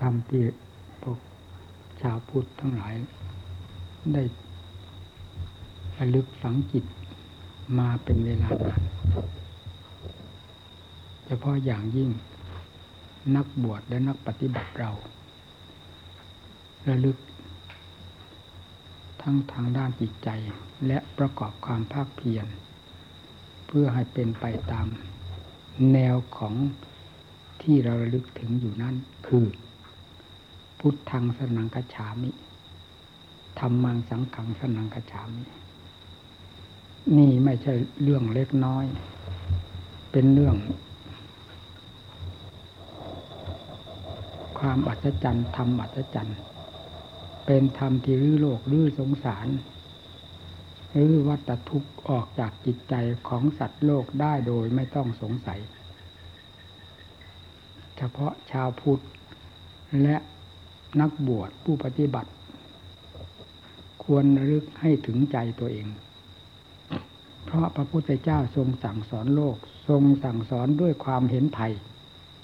ธรรมที่พวกชาวพุทธทั้งหลาย ได้ระลึกฝังจิตมาเป็นเวลานานเฉพาะอย่างยิ่งนักบวชและนักปฏิบัติเรา ระลึก ทั้งทางด้านจิตใจและประกอบความภาคเพียรเพื่อให้เป็นไปตามแนวของที่เราระลึกถึงอยู่นั่นคือ พุทธังสนังกัจฉามิธรรมังสังขังสนังกัจฉามิ นี่ไม่ใช่เรื่องเล็กน้อย เป็นเรื่อง ความอัศจรรย์ธรรมอัศจรรย์ เป็นธรรมที่รื้อโลกรื้อสงสารรื้อวัฏทุกข์ออกจากจิตใจของสัตว์โลกได้โดยไม่ต้องสงสัย เฉพาะชาวพุทธและ นักบวชผู้ปฏิบัติ ควรระลึกให้ถึงใจตัวเอง เพราะพระพุทธเจ้าทรงสั่งสอนโลก ทรงสั่งสอนด้วยความเห็นไทย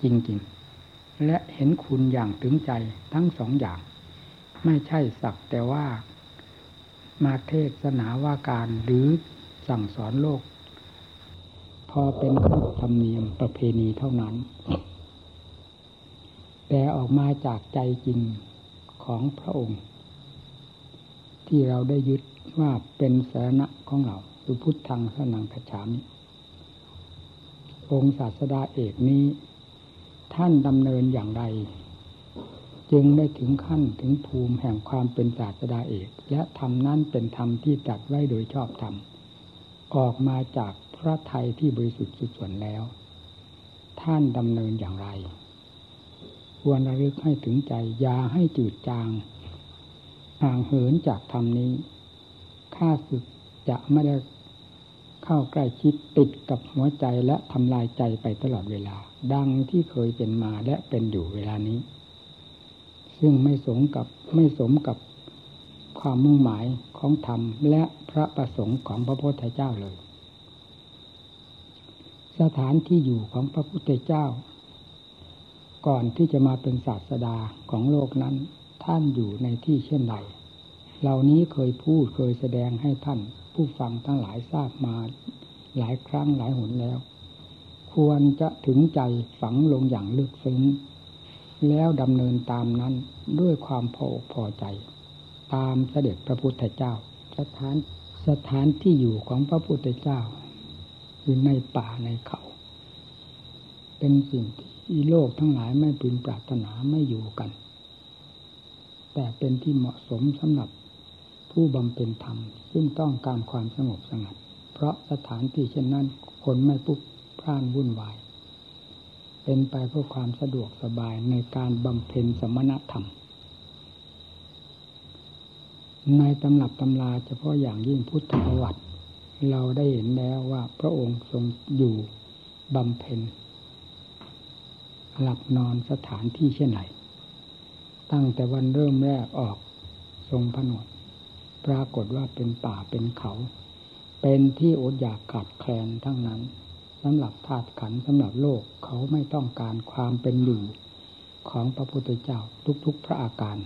จริง ๆ และเห็นคุณอย่างถึงใจทั้งสองอย่าง ไม่ใช่สักแต่ว่า มาเทศนาว่าการหรือสั่งสอนโลก พอเป็นขนบธรรมเนียมประเพณีเท่านั้น แต่ออกมาจากใจจริงของพระองค์ ที่เราได้ยึดว่าเป็นสาระของเราคือพุทธังสนังขฉามิองค์ศาสดาเอกนี้ ท่านดำเนินอย่างไร จึงได้ถึงขั้นถึงภูมิแห่งความเป็นศาสดาเอก และธรรมนั้นเป็นธรรมที่ตัดไว้โดยชอบธรรม ออกมาจากพระไทยที่บริสุทธิ์สุดส่วนแล้ว ท่านดำเนินอย่างไร ควรระลึกให้ถึงใจยาให้จืดจางห่างเหินจากธรรมนี้ข้าศึกจะไม่ได้เข้าใกล้ชิดติดกับหัวใจและทำลายใจไปตลอดเวลา ดังที่เคยเป็นมาและเป็นอยู่เวลานี้ ซึ่งไม่สมกับไม่สมกับความมุ่งหมายของธรรมและพระประสงค์ของพระพุทธเจ้าเลย สถานที่อยู่ของพระพุทธเจ้า ก่อนที่จะมาเป็นศาสดาของโลกนั้น ท่านอยู่ในที่เช่นใดเหล่านี้เคยพูดเคยแสดงให้ท่าน ผู้ฟังทั้งหลายทราบมาหลายครั้งหลายหนแล้ว ควรจะถึงใจฝังลงอย่างลึกซึ้ง แล้วดำเนินตามนั้นด้วยความพอพอใจ ตามเสด็จพระพุทธเจ้า สถานสถานที่อยู่ของพระพุทธเจ้า อยู่ในป่าในเขา เป็นสิ่งที่ โลกทั้งหลายไม่พึงปรารถนาไม่อยู่กัน แต่เป็นที่เหมาะสมสำหรับผู้บำเพ็ญธรรม ซึ่งต้องการความสงบสงัด เพราะสถานที่เช่นนั้นคนไม่ปุ๊บพร่านวุ่นวาย เป็นไปเพื่อความสะดวกสบายในการบำเพ็ญสมณธรรม ในตำรับตำราเฉพาะอย่างยิ่งพุทธประวัติ เราได้เห็นแล้วว่าพระองค์ทรงอยู่บำเพ็ญ หลับนอนสถานที่เช่นไรตั้งแต่วันเริ่มแรกออกทรงผนวดปรากฏว่าเป็นป่าเป็นเขา เป็นที่อดอยากขาดแคลนทั้งนั้นสำหรับธาตุขันสำหรับโลกเขาไม่ต้องการความเป็นอยู่ของพระพุทธเจ้าทุกๆพระอาการ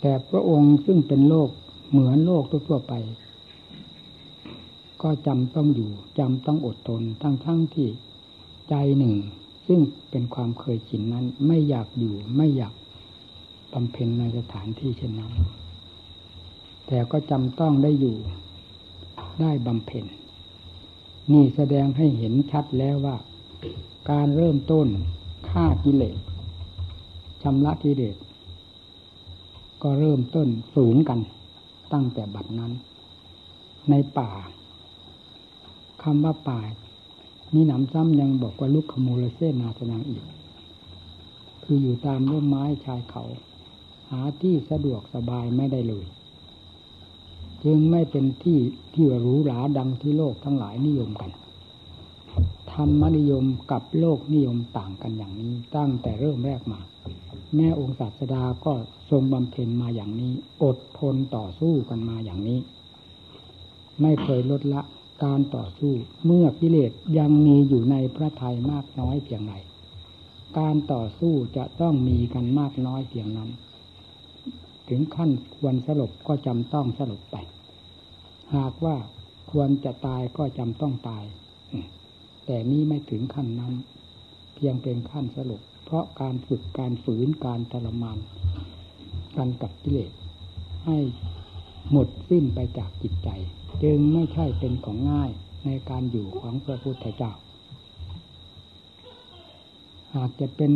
แต่พระองค์ซึ่งเป็นโลกเหมือนโลกทั่วไป ก็จำต้องอยู่จำต้องอดทนทั้งทั้งที่ใจหนึ่ง ซึ่งเป็นความเคยชินนั้น ไม่อยากอยู่ไม่อยากบำเพ็ญในสถานที่เช่นนั้น แต่ก็จำต้องได้อยู่ได้บำเพ็ญนี่แสดงให้เห็นชัดแล้วว่า การเริ่มต้นฆ่ากิเลสชำระกิเลสก็เริ่มต้นศูนกันตั้งแต่บัดนั้น ในป่า คำว่าป่ามีหนำซ้ำยังบอกว่าลุกขมูลเสนาสนางอีก คืออยู่ตามร่มไม้ชายเขา หาที่สะดวกสบายไม่ได้เลย จึงไม่เป็นที่ที่หรูหราดังที่โลกทั้งหลายนิยมกันธรรมนิยมกับโลกนิยมต่างกันอย่างนี้ตั้งแต่เริ่มแรกมา แม่องค์ศาสดาก็ทรงบำเพ็ญมาอย่างนี้ อดทนต่อสู้กันมาอย่างนี้ ไม่เคยลดละ การต่อสู้เมื่อกิเลสยังมีอยู่ในพระทัยมากน้อยเพียงไรการต่อสู้จะต้องมีกันมากน้อยเพียงนั้น ถึงขั้นควรสลบก็จำต้องสลบไป หากว่าควรจะตายก็จำต้องตาย แต่นี้ไม่ถึงขั้นนั้น เพียงเป็นขั้นสลบเพราะการฝึกการฝืนการทรมานกันกับกิเลสให้หมดสิ้นไปจากจิตใจ จึงไม่ใช่เป็นของง่ายในการอยู่ของพระพุทธเจ้าหากจะเป็น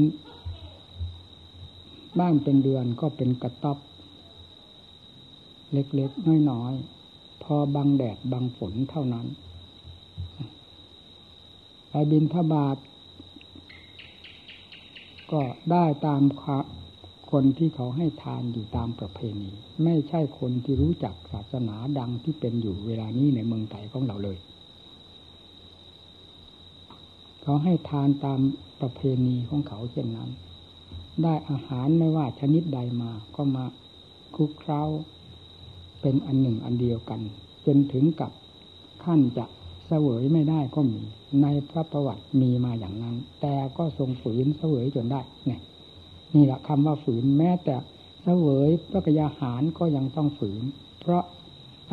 บ้านเป็นเดือนก็เป็นกระต๊อบเล็กๆน้อยๆพอบังแดดบังฝนเท่านั้นไปบินทบาทก็ได้ตาม คนที่เขาให้ทานอยู่ตามประเพณี ไม่ใช่คนที่รู้จักศาสนาดังที่เป็นอยู่เวลานี้ในเมืองไทยของเราเลย เขาให้ทานตามประเพณีของเขาเช่นนั้น ได้อาหารไม่ว่าชนิดใดมาก็มาคุกเคล้าเป็นอันหนึ่งอันเดียวกัน จนถึงกับขั้นจะเสวยไม่ได้ก็มี ในพระประวัติมีมาอย่างนั้น แต่ก็ทรงฝืนเสวยจนได้เนี่ย นี่แหละคำว่าฝืนแม้แต่เสวยพระกยาหารก็ยังต้องฝืน เพราะ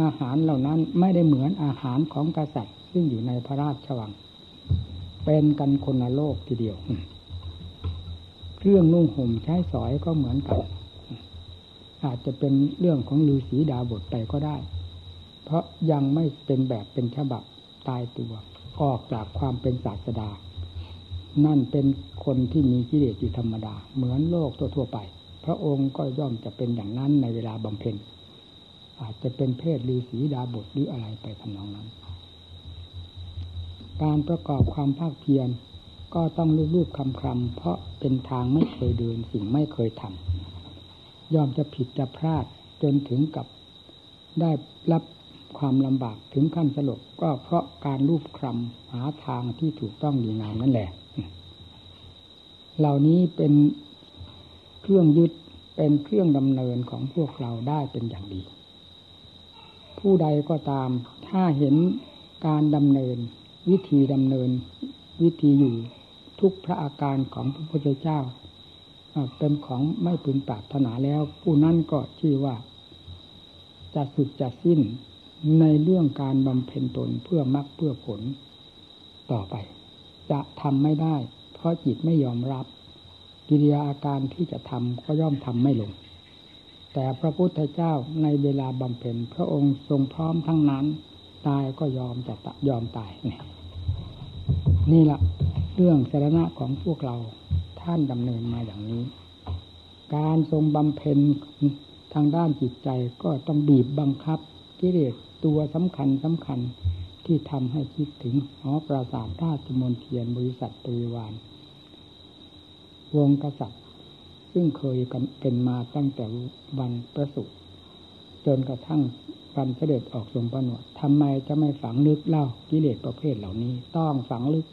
อาหารเหล่านั้นไม่ได้เหมือนอาหารของกษัตริย์ ซึ่งอยู่ในพระราชวัง เป็นกันคนละโลกทีเดียว เครื่องนุ่งห่มใช้สอยก็เหมือนกัน อาจจะเป็นเรื่องของฤาษีดาบทไปก็ได้ เพราะยังไม่เป็นแบบเป็นฉบับตายตัว ออกจากความเป็นศาสดา นั่นเป็นคนที่มีกิเลสอยู่ธรรมดา เหมือนโลกทั่วไป พระองค์ก็ย่อมจะเป็นอย่างนั้นในเวลาบำเพ็ญ อาจจะเป็นเพศฤาษีดาบทหรืออะไรไปทำนองนั้น การประกอบความภาคเพียรก็ต้องรูปๆคำคำเพราะเป็นทางไม่เคยเดินสิ่งไม่เคยทำยอมจะผิดจะพลาดจนถึงกับได้รับความลำบากถึงขั้นสลบก็เพราะการรูปคลำหาทางที่ถูกต้องดีงามนั่นแหละ เหล่านี้เป็นเครื่องยึดเป็นเครื่องดำเนินของพวกเราได้เป็นอย่างดี ผู้ใดก็ตามถ้าเห็นการดำเนิน วิธีดำเนิน วิธีอยู่ทุกพระอาการของพระพุทธเจ้าเป็นของไม่พึงปรารถนาแล้ว ผู้นั้นก็ชื่อว่า จะสุดจะสิ้นในเรื่องการบำเพ็ญตนเพื่อมรักเพื่อผลต่อไป จะทำไม่ได้ ราะจิตไม่ยอมรับ กิริยาอาการที่จะทำก็ย่อมทำไม่ลง แต่พระพุทธเจ้าในเวลาบำเพ็ญพระองค์ทรงพร้อมทั้งนั้น ตายก็ยอมจะยอมตายนี่นี่แหละเรื่องสาระของพวกเราท่านดำเนินมาอย่างนี้ การทรงบำเพ็ญทางด้านจิตใจก็ต้องบีบบังคับ กิเลสตัวสำคัญสำคัญที่ทำให้คิดถึงหอปราสาทราชมนเทียนบริษัทปริวาร วงกษัตริย์ ซึ่งเคยเป็นมาตั้งแต่วันประสูติจนกระทั่งวันเสด็จออกทรงประนวดทำไมจะไม่ฝังลึกเล่ากิเลสประเภทเหล่านี้ ต้องฝังลึก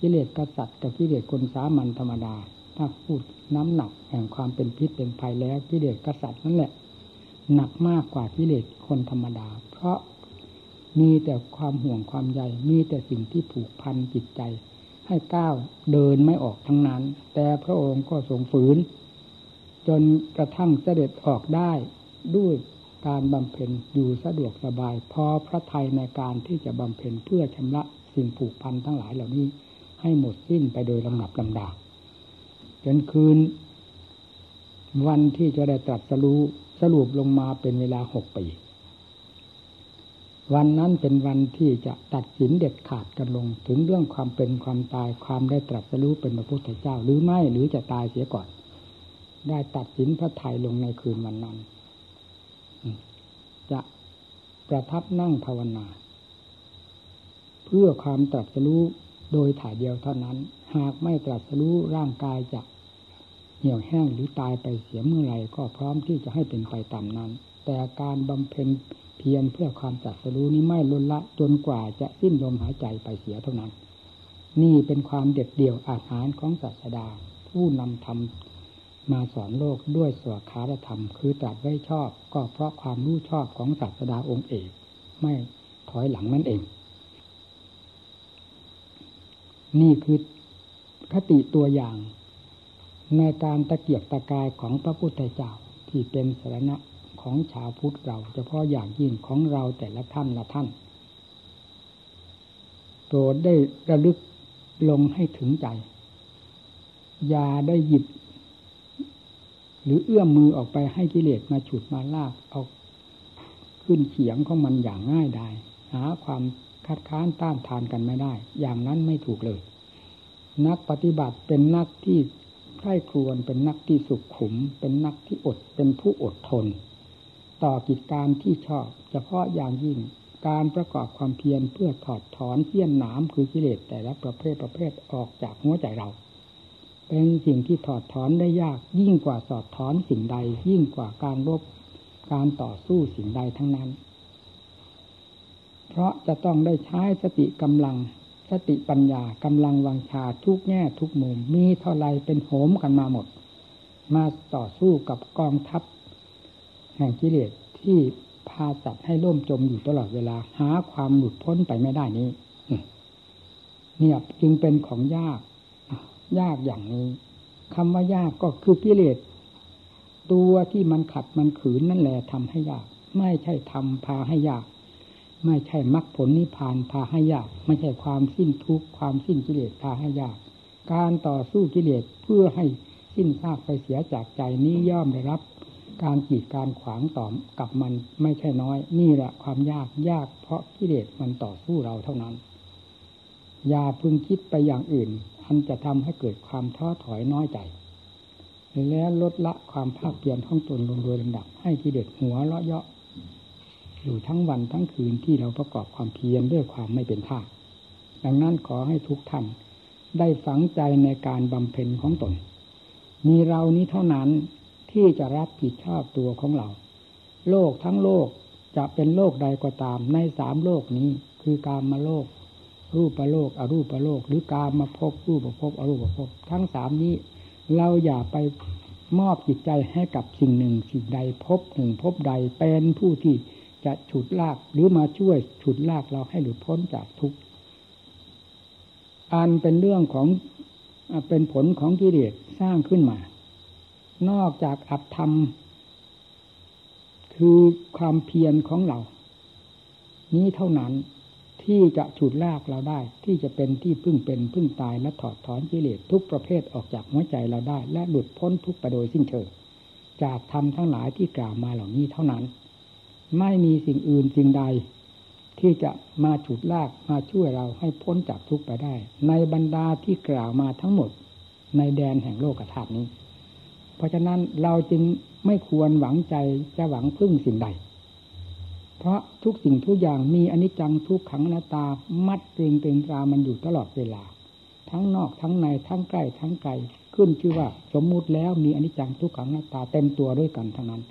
กิเลสกษัตริย์กับกิเลสคนสามัญธรรมดา ถ้าพูดน้ำหนักแห่งความเป็นพิษเป็นภัยแล้วกิเลสกษัตริย์นั่นแหละ หนักมากกว่ากิเลสคนธรรมดา เพราะมีแต่ความห่วงความใยมีแต่สิ่งที่ผูกพันจิตใจ ให้ก้าวเดินไม่ออกทั้งนั้น แต่พระองค์ก็ทรงฝืน จนกระทั่งเสด็จออกได้ด้วยการบำเพ็ญอยู่สะดวกสบาย พอพระทัยในการที่จะบำเพ็ญเพื่อชำระสิ่งผูกพันทั้งหลายเหล่านี้ ให้หมดสิ้นไปโดยลำดับลำดาจนคืน วันที่จะได้ตรัสรู้สรุปลงมาเป็นเวลาหกปี วันนั้นเป็นวันที่จะตัดสินเด็ดขาดกันลง ถึงเรื่องความเป็นความตายความได้ตรัสรู้เป็นพระพุทธเจ้า หรือไม่หรือจะตายเสียก่อน ได้ตัดสินพระไทยลงในคืนวันนั้น จะประทับนั่งภาวนา เพื่อความตรัสรู้โดยถ่ายเดียวเท่านั้น หากไม่ตรัสรู้ร่างกายจะเหี่ยวแห้งหรือตายไปเสียเมื่อไรก็พร้อมที่จะให้เป็นไปตามนั้น แต่การบำเพ็ญ เพียรเพื่อความจัดสรู้นี้ไม่ลดละจนกว่าจะสิ้นลมหายใจไปเสียเท่านั้น นี่เป็นความเด็ดเดี่ยวอาหารของศาสดา ผู้นำธรรมมาสอนโลกด้วยสวขาธรรม คือตรัสไว้ชอบ ก็เพราะความรู้ชอบของศาสดาองค์เอกไม่ถอยหลังนั่นเอง นี่คือคติตัวอย่าง ในการตะเกียกตะกายของพระพุทธเจ้าที่เป็นสารณะ ของชาวพุทธเรา เฉพาะอย่างยิ่งของเราแต่ละท่านละท่านโปรดได้ระลึกลงให้ถึงใจ อย่าได้หยิบ หรือเอื้อมมือออกไปให้กิเลสมาฉุดมาลากเอาขึ้นเขียงของมันอย่างง่ายดายหาความคัดค้านต้านทานกันไม่ได้ อย่างนั้นไม่ถูกเลย นักปฏิบัติเป็นนักที่ใคร่ครวญเป็นนักที่สุขขุม เป็นนักที่อดเป็นผู้อดทน ต่อกิจการที่ชอบ เฉพาะอย่างยิ่งการประกอบความเพียรเพื่อถอดถอนเสี้ยนหนามคือกิเลสแต่ละประเภทประเภทออกจากหัวใจเรา เป็นสิ่งที่ถอดถอนได้ยากยิ่งกว่าสอดถอนสิ่งใด ยิ่งกว่าการรบการต่อสู้สิ่งใดทั้งนั้น เพราะจะต้องได้ใช้สติกำลัง สติปัญญากำลังวังชาทุกแง่ทุกมุมมีเท่าไรเป็นโหมกันมาหมด มาต่อสู้กับกองทัพ แห่งกิเลสที่พาสัตว์ให้ล่มจมอยู่ตลอดเวลา หาความหลุดพ้นไปไม่ได้นี้เนี่ยจึงเป็นของยาก ยากอย่างนี้คำว่ายากก็คือกิเลสตัวที่มันขัดมันขืนนั่นแหละทำให้ยาก ไม่ใช่ทำพาให้ยาก ไม่ใช่มรรคผลนิพพานพาให้ยาก ไม่ใช่ความสิ้นทุกข์ความสิ้นกิเลสพาให้ยาก การต่อสู้กิเลสเพื่อให้สิ้นซากไปเสียจากใจนี้ย่อมได้รับ การกีดการขวางต่อกับมันไม่ใช่น้อย นี่แหละความยากยากเพราะกิเลสมันต่อสู้เราเท่านั้น อย่าพึงคิดไปอย่างอื่น อันจะทำให้เกิดความท้อถอยน้อยใจ แล้วลดละความภาคเปลี่ยนของตนลงโดยลำดับ ให้กิเลสหัวเลาะเยาะ อยู่ทั้งวันทั้งคืนที่เราประกอบความเพียรด้วยความไม่เป็นท่าดังนั้นขอให้ทุกท่านได้ฝังใจในการบำเพ็ญของตน มีเรานี้เท่านั้น ที่จะรับผิดชอบตัวของเรา โลกทั้งโลกจะเป็นโลกใดก็ตามในสามโลกนี้ คือการมาโลก รูปประโลกอรูปประโลก หรือการมาพบรูปประพบอรูปประพบทั้งสามนี้ เราอย่าไปมอบจิตใจให้กับสิ่งหนึ่งสิ่งใดพบหนึ่งพบใดเป็นผู้ที่จะฉุดลากหรือมาช่วยฉุดลากเราให้หลุดพ้นจากทุกข์อันเป็นเรื่องของเป็นผลของกิเลสสร้างขึ้นมา นอกจากอัตธรรม คือความเพียรของเรา นี้เท่านั้นที่จะฉุดลากเราได้ ที่จะเป็นที่พึ่งเป็นพึ่งตายและถอดถอนกิเลสทุกประเภทออกจากหัวใจเราได้ และหลุดพ้นทุกประโดยสิ้นเชิงจากธรรมทั้งหลายที่กล่าวมาเหล่านี้เท่านั้น ไม่มีสิ่งอื่นสิ่งใด ที่จะมาฉุดลากมาช่วยเราให้พ้นจากทุกไปได้ ในบรรดาที่กล่าวมาทั้งหมด ในแดนแห่งโลกธาตุนี้ เพราะฉะนั้นเราจึงไม่ควรหวังใจจะหวังพึ่งสิ่งใด เพราะทุกสิ่งทุกอย่างมีอนิจจังทุกขังนาตามัดเรียงเป็นตรามันอยู่ตลอดเวลา ทั้งนอกทั้งในทั้งใกล้ทั้งไกลขึ้นชื่อว่าสมมุติแล้วมีอนิจจังทุกขังนาตาเต็มตัวด้วยกันทั้งนั้น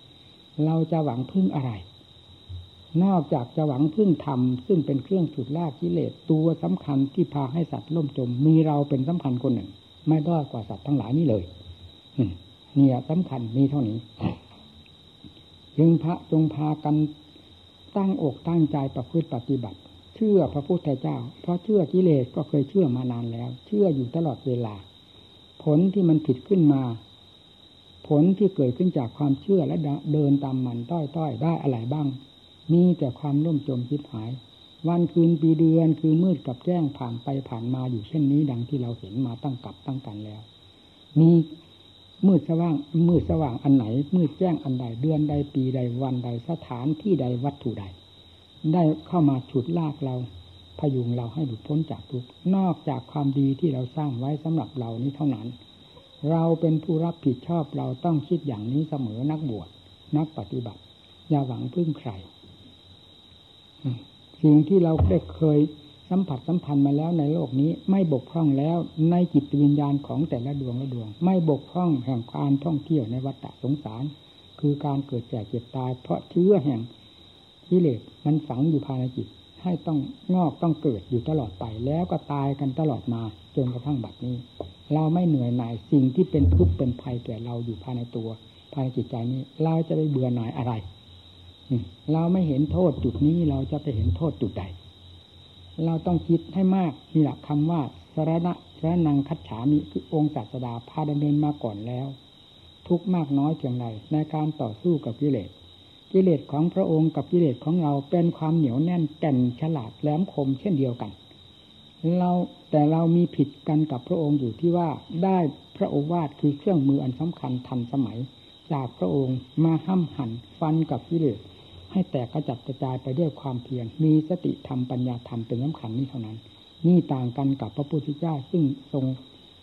เราจะหวังพึ่งอะไร นอกจากจะหวังพึ่งธรรมซึ่งเป็นเครื่องฉุดลากกิเลสตัวสำคัญที่พาให้สัตว์ล่มจม มีเราเป็นสำคัญคนหนึ่ง ไม่ด้อยกว่าสัตว์ทั้งหลายนี้เลย เนี่ยสำคัญมีเท่านี้ จึงพระจงพากันตั้งอกตั้งใจประพฤติปฏิบัติ เชื่อพระพุทธเจ้า เพราะเชื่อกิเลสก็เคยเชื่อมานานแล้ว เชื่ออยู่ตลอดเวลา ผลที่มันผิดขึ้นมา ผลที่เกิดขึ้นจากความเชื่อและเดินตามมันต้อยต้อยได้อะไรบ้าง มีแต่ความล่มจมคิดหาย วันคืนปีเดือนคือมืดกับแจ้งผ่านไปผ่านมาอยู่เช่นนี้ดังที่เราเห็นมาตั้งกับตั้งกันแล้ว มี มืดสว่างมืดสว่างอันไหน มืดแจ้งอันใด เดือนใดปีใดวันใดสถานที่ใดวัตถุใด ได้เข้ามาฉุดลากเราพยุงเราให้หลุดพ้นจากทุกนอกจากความดีที่เราสร้างไว้สำหรับเรานี้เท่านั้น เราเป็นผู้รับผิดชอบเราต้องคิดอย่างนี้เสมอนักบวชนักปฏิบัติ อย่าหวังพึ่งใครสิ่งที่เราได้เคย สัมผัสสัมพันธ์มาแล้วในโลกนี้ไม่บกพร่องแล้วในจิตวิญญาณของแต่ละดวงละดวง ไม่บกพร่องแห่งการท่องเที่ยวในวัฏสงสาร คือการเกิดแก่เจ็บตาย เพราะเชื้อแห่งกิเลสมันฝังอยู่ภายในจิต ให้ต้องงอกต้องเกิดอยู่ตลอดไปแล้วก็ตายกันตลอดมาจนกระทั่งบัดนี้ เราไม่เหนื่อยหน่ายสิ่งที่เป็นทุกข์เป็นภัยแก่เราอยู่ภายในตัว ภายในจิตใจนี้ เราจะไปเบื่อหน่ายอะไรเราไม่เห็นโทษจุดนี้เราจะไปเห็นโทษจุดใด เราต้องคิดให้มากนี่แหละคำว่าสารณะสารนังคัจฉามิคือองค์ศาสดาพาดำเนินมาก่อนแล้ว ทุกมากน้อยเพียงไรในการต่อสู้กับกิเลสกิเลสของพระองค์กับกิเลสของเราเป็นความเหนียวแน่นแก่นฉลาดแหลมคมเช่นเดียวกัน เราแต่เรามีผิดกันกับพระองค์อยู่ที่ว่าได้พระโอวาทคือเครื่องมืออันสำคัญทันสมัย จากพระองค์มาห้ำหั่นฟันกับกิเลส ให้แตกกระจัดกระจายไปด้วยความเพียรมีสติธรรมปัญญาธรรมเป็นสำคัญนี้เท่านั้น นี่ต่างกันกับพระพุทธเจ้าซึ่งทรง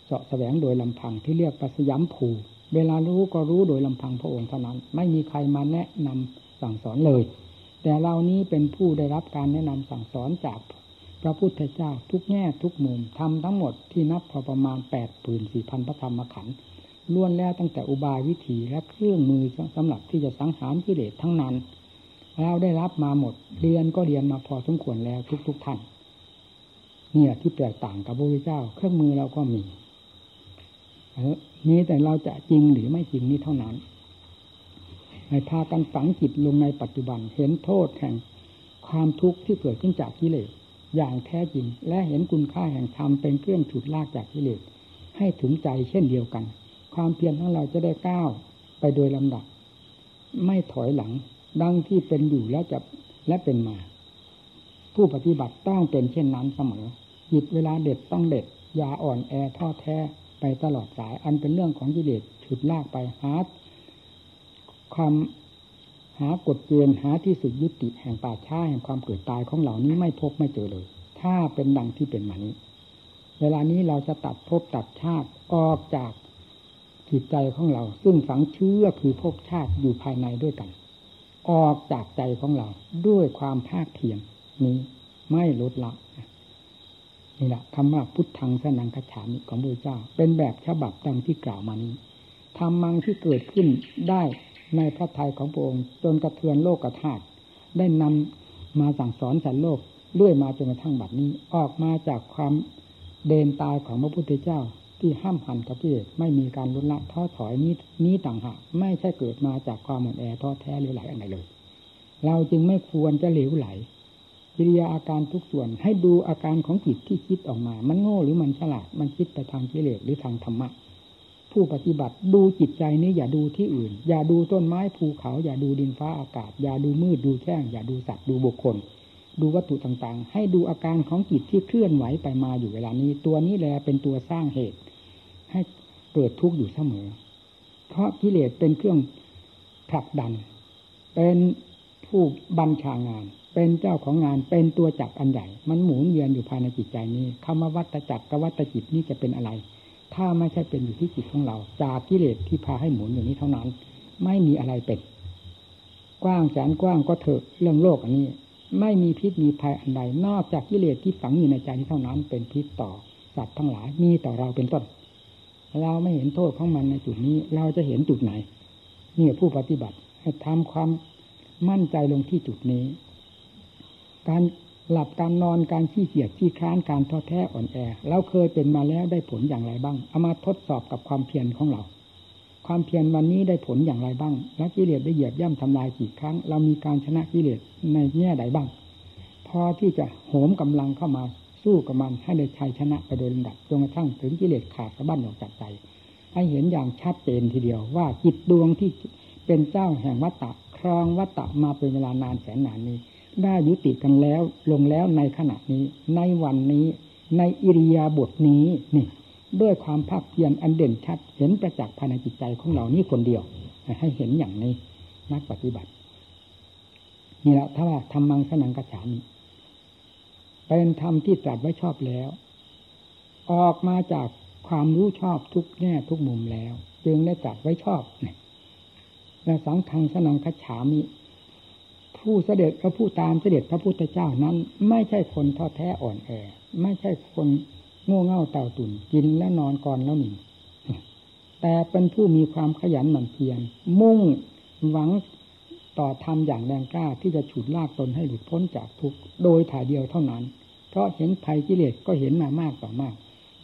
เสาะแสวงโดยลำพังที่เรียกปัสยามภูเวลารู้ก็รู้โดยลำพังพระองค์เท่านั้น ไม่มีใครมาแนะนำสั่งสอนเลย แต่เรานี้เป็นผู้ได้รับการแนะนำสั่งสอนจากพระพุทธเจ้าทุกแง่ทุกมุมทำทั้งหมดที่นับพอประมาณแปดปืนสี่พันพระธรรมขันธ์ล้วนแล้วตั้งแต่อุบายวิธีและเครื่องมือสำหรับที่จะสังหารกิเลสทั้งนั้น เราได้รับมาหมด เรียนก็เรียนมาพอสมควรแล้วทุกๆทท่านเนี่ยที่แตกต่างกับพระพุทธเจ้า เครื่องมือเราก็มีนี้แต่เราจะจริงหรือไม่จริงนี้เท่านั้นให้พากันฝังจิตลงในปัจจุบัน เห็นโทษแห่งความทุกข์ที่เกิดขึ้นจากกิเลสอย่างแท้จริง และเห็นคุณค่าแห่งธรรมเป็นเครื่องฉุดลากจากกิเลสให้ถึงใจเช่นเดียวกัน ความเพียรของเราจะได้ก้าวไปโดยลำดับ ไม่ถอยหลัง ดังที่เป็นอยู่และจะและเป็นมา ผู้ปฏิบัติต้องเป็นเช่นนั้นเสมอจิตเวลาเด็ดต้องเด็ดยาอ่อนแอท้อแท้ไปตลอดสาย อันเป็นเรื่องของกิเลสฉุดลากไปหาความหากฎเกณฑ์หาที่สุดยุติแห่งป่าช้าแห่งความเกิดตายของเหล่านี้ไม่พบไม่เจอเลย ถ้าเป็นดังที่เป็นมานี้ เวลานี้เราจะตัดภพตัดชาติออกจากจิตใจของเรา ซึ่งฝังเชื่อคือภพชาติอยู่ภายในด้วยกัน ออกจากใจของเรา ด้วยความภาคเพียรนี้ไม่ลดละนี่แหละคำว่าพุทธังสนังคฉามิของพระเจ้า เป็นแบบฉบับดังที่กล่าวมานี้ธรรมังที่เกิดขึ้นได้ในพระทัยของพระองค์จนกระเทือนโลกกระธาตุได้นำมาสั่งสอนสัตว์โลกเรื่อยมาจนกระทั่งบัดนี้ ออกมาจากความเดินตายของพระพุทธเจ้า ที่ห้ามหันกับกิเลสไม่มีการลดละท้อถอยนี้นี้ต่างหากไม่ใช่เกิดมาจากความหมดแอท้อแท้หรือไหลอะไรเลย เราจึงไม่ควรจะเหลวไหลกิริยาอาการทุกส่วนให้ดูอาการของจิตที่คิดออกมา มันโง่หรือมันฉลาด มันคิดไปทางกิเลสหรือทางธรรมะ ผู้ปฏิบัติดูจิตใจนี้อย่าดูที่อื่น อย่าดูต้นไม้ภูเขา อย่าดูดินฟ้าอากาศ อย่าดูมืดดูแจ้ง อย่าดูสัตว์ดูบุคคล ดูวัตถุต่างๆ ให้ดูอาการของจิตที่เคลื่อนไหวไปมาอยู่เวลานี้ ตัวนี้แหละเป็นตัวสร้างเหตุ เกิดทุกข์อยู่เสมอ เพราะกิเลสเป็นเครื่องผลักดัน เป็นผู้บัญชางาน เป็นเจ้าของงาน เป็นตัวจักรอันใหญ่ มันหมุนเวียนอยู่ภายในจิตใจนี้คำว่าวัตจักรกับวัตจิตนี้จะเป็นอะไร ถ้าไม่ใช่เป็นอยู่ที่จิตของเรา จากกิเลสที่พาให้หมุนอย่างนี้เท่านั้น ไม่มีอะไรเป็น กว้างแสนกว้างก็เถอะเรื่องโลกอันนี้ ไม่มีพิษมีภัยอันใด นอกจากกิเลสที่ฝังอยู่ในใจนี้เท่านั้น เป็นพิษต่อสัตว์ทั้งหลาย มีต่อเราเป็นต้น เราไม่เห็นโทษของมันในจุดนี้ เราจะเห็นจุดไหนนี่ผู้ปฏิบัติให้ทำความมั่นใจลงที่จุดนี้ การหลับการนอนการขี้เกียจขี้ค้านการท้อแท้อ่อนแอเราเคยเป็นมาแล้วได้ผลอย่างไรบ้างเอามาทดสอบกับความเพียรของเรา ความเพียรวันนี้ได้ผลอย่างไรบ้าง แล้วกิเลสได้เหยียบย่ำทำลายกี่ครั้ง เรามีการชนะกิเลสในแง่ใดบ้าง พอที่จะโหมกำลังเข้ามา สู้กับมันให้ได้ชัยชนะไปโดยลำดับจนกระทั่งถึงกิเลสขาดสะบั้นออกจากใจ ให้เห็นอย่างชัดเจนทีเดียวว่าจิตดวงที่เป็นเจ้าแห่งวัตตะครองวัตตะมาเป็นเวลานานแสนนานนี้ ได้ยุติกันแล้วลงแล้วในขณะนี้ ในวันนี้ในอิริยาบถนี้นี่ด้วยความภาคเพียรอันเด่นชัด เห็นประจักษ์ภายในจิตใจของเรานี้คนเดียว ให้เห็นอย่างนี้นักปฏิบัติ นี่แหละถ้าว่าทำมังสนังกระฉาม เป็นธรรมที่ตรัสไว้ชอบแล้ว ออกมาจากความรู้ชอบทุกแง่ทุกมุมแล้ว จึงได้ตรัสไว้ชอบเนี่ยและสังฆังสนังกระฉามิ ผู้เสด็จพระผู้ตามเสด็จพระพุทธเจ้านั้น ไม่ใช่คนท้อแท้อ่อนแอ ไม่ใช่คนโง่เง่าเต่าตุ่นกินแล้วนอนก่อนแล้วหนึ่งแต่เป็นผู้มีความขยันหมั่นเพียรมุ่งหวัง ต่อทำอย่างแรงกล้าที่จะฉุดลากตนให้หลุดพ้นจากทุกข์โดยถ่ายเดียวเท่านั้น เพราะเห็นภัยกิเลสก็เห็นมามากต่อมาก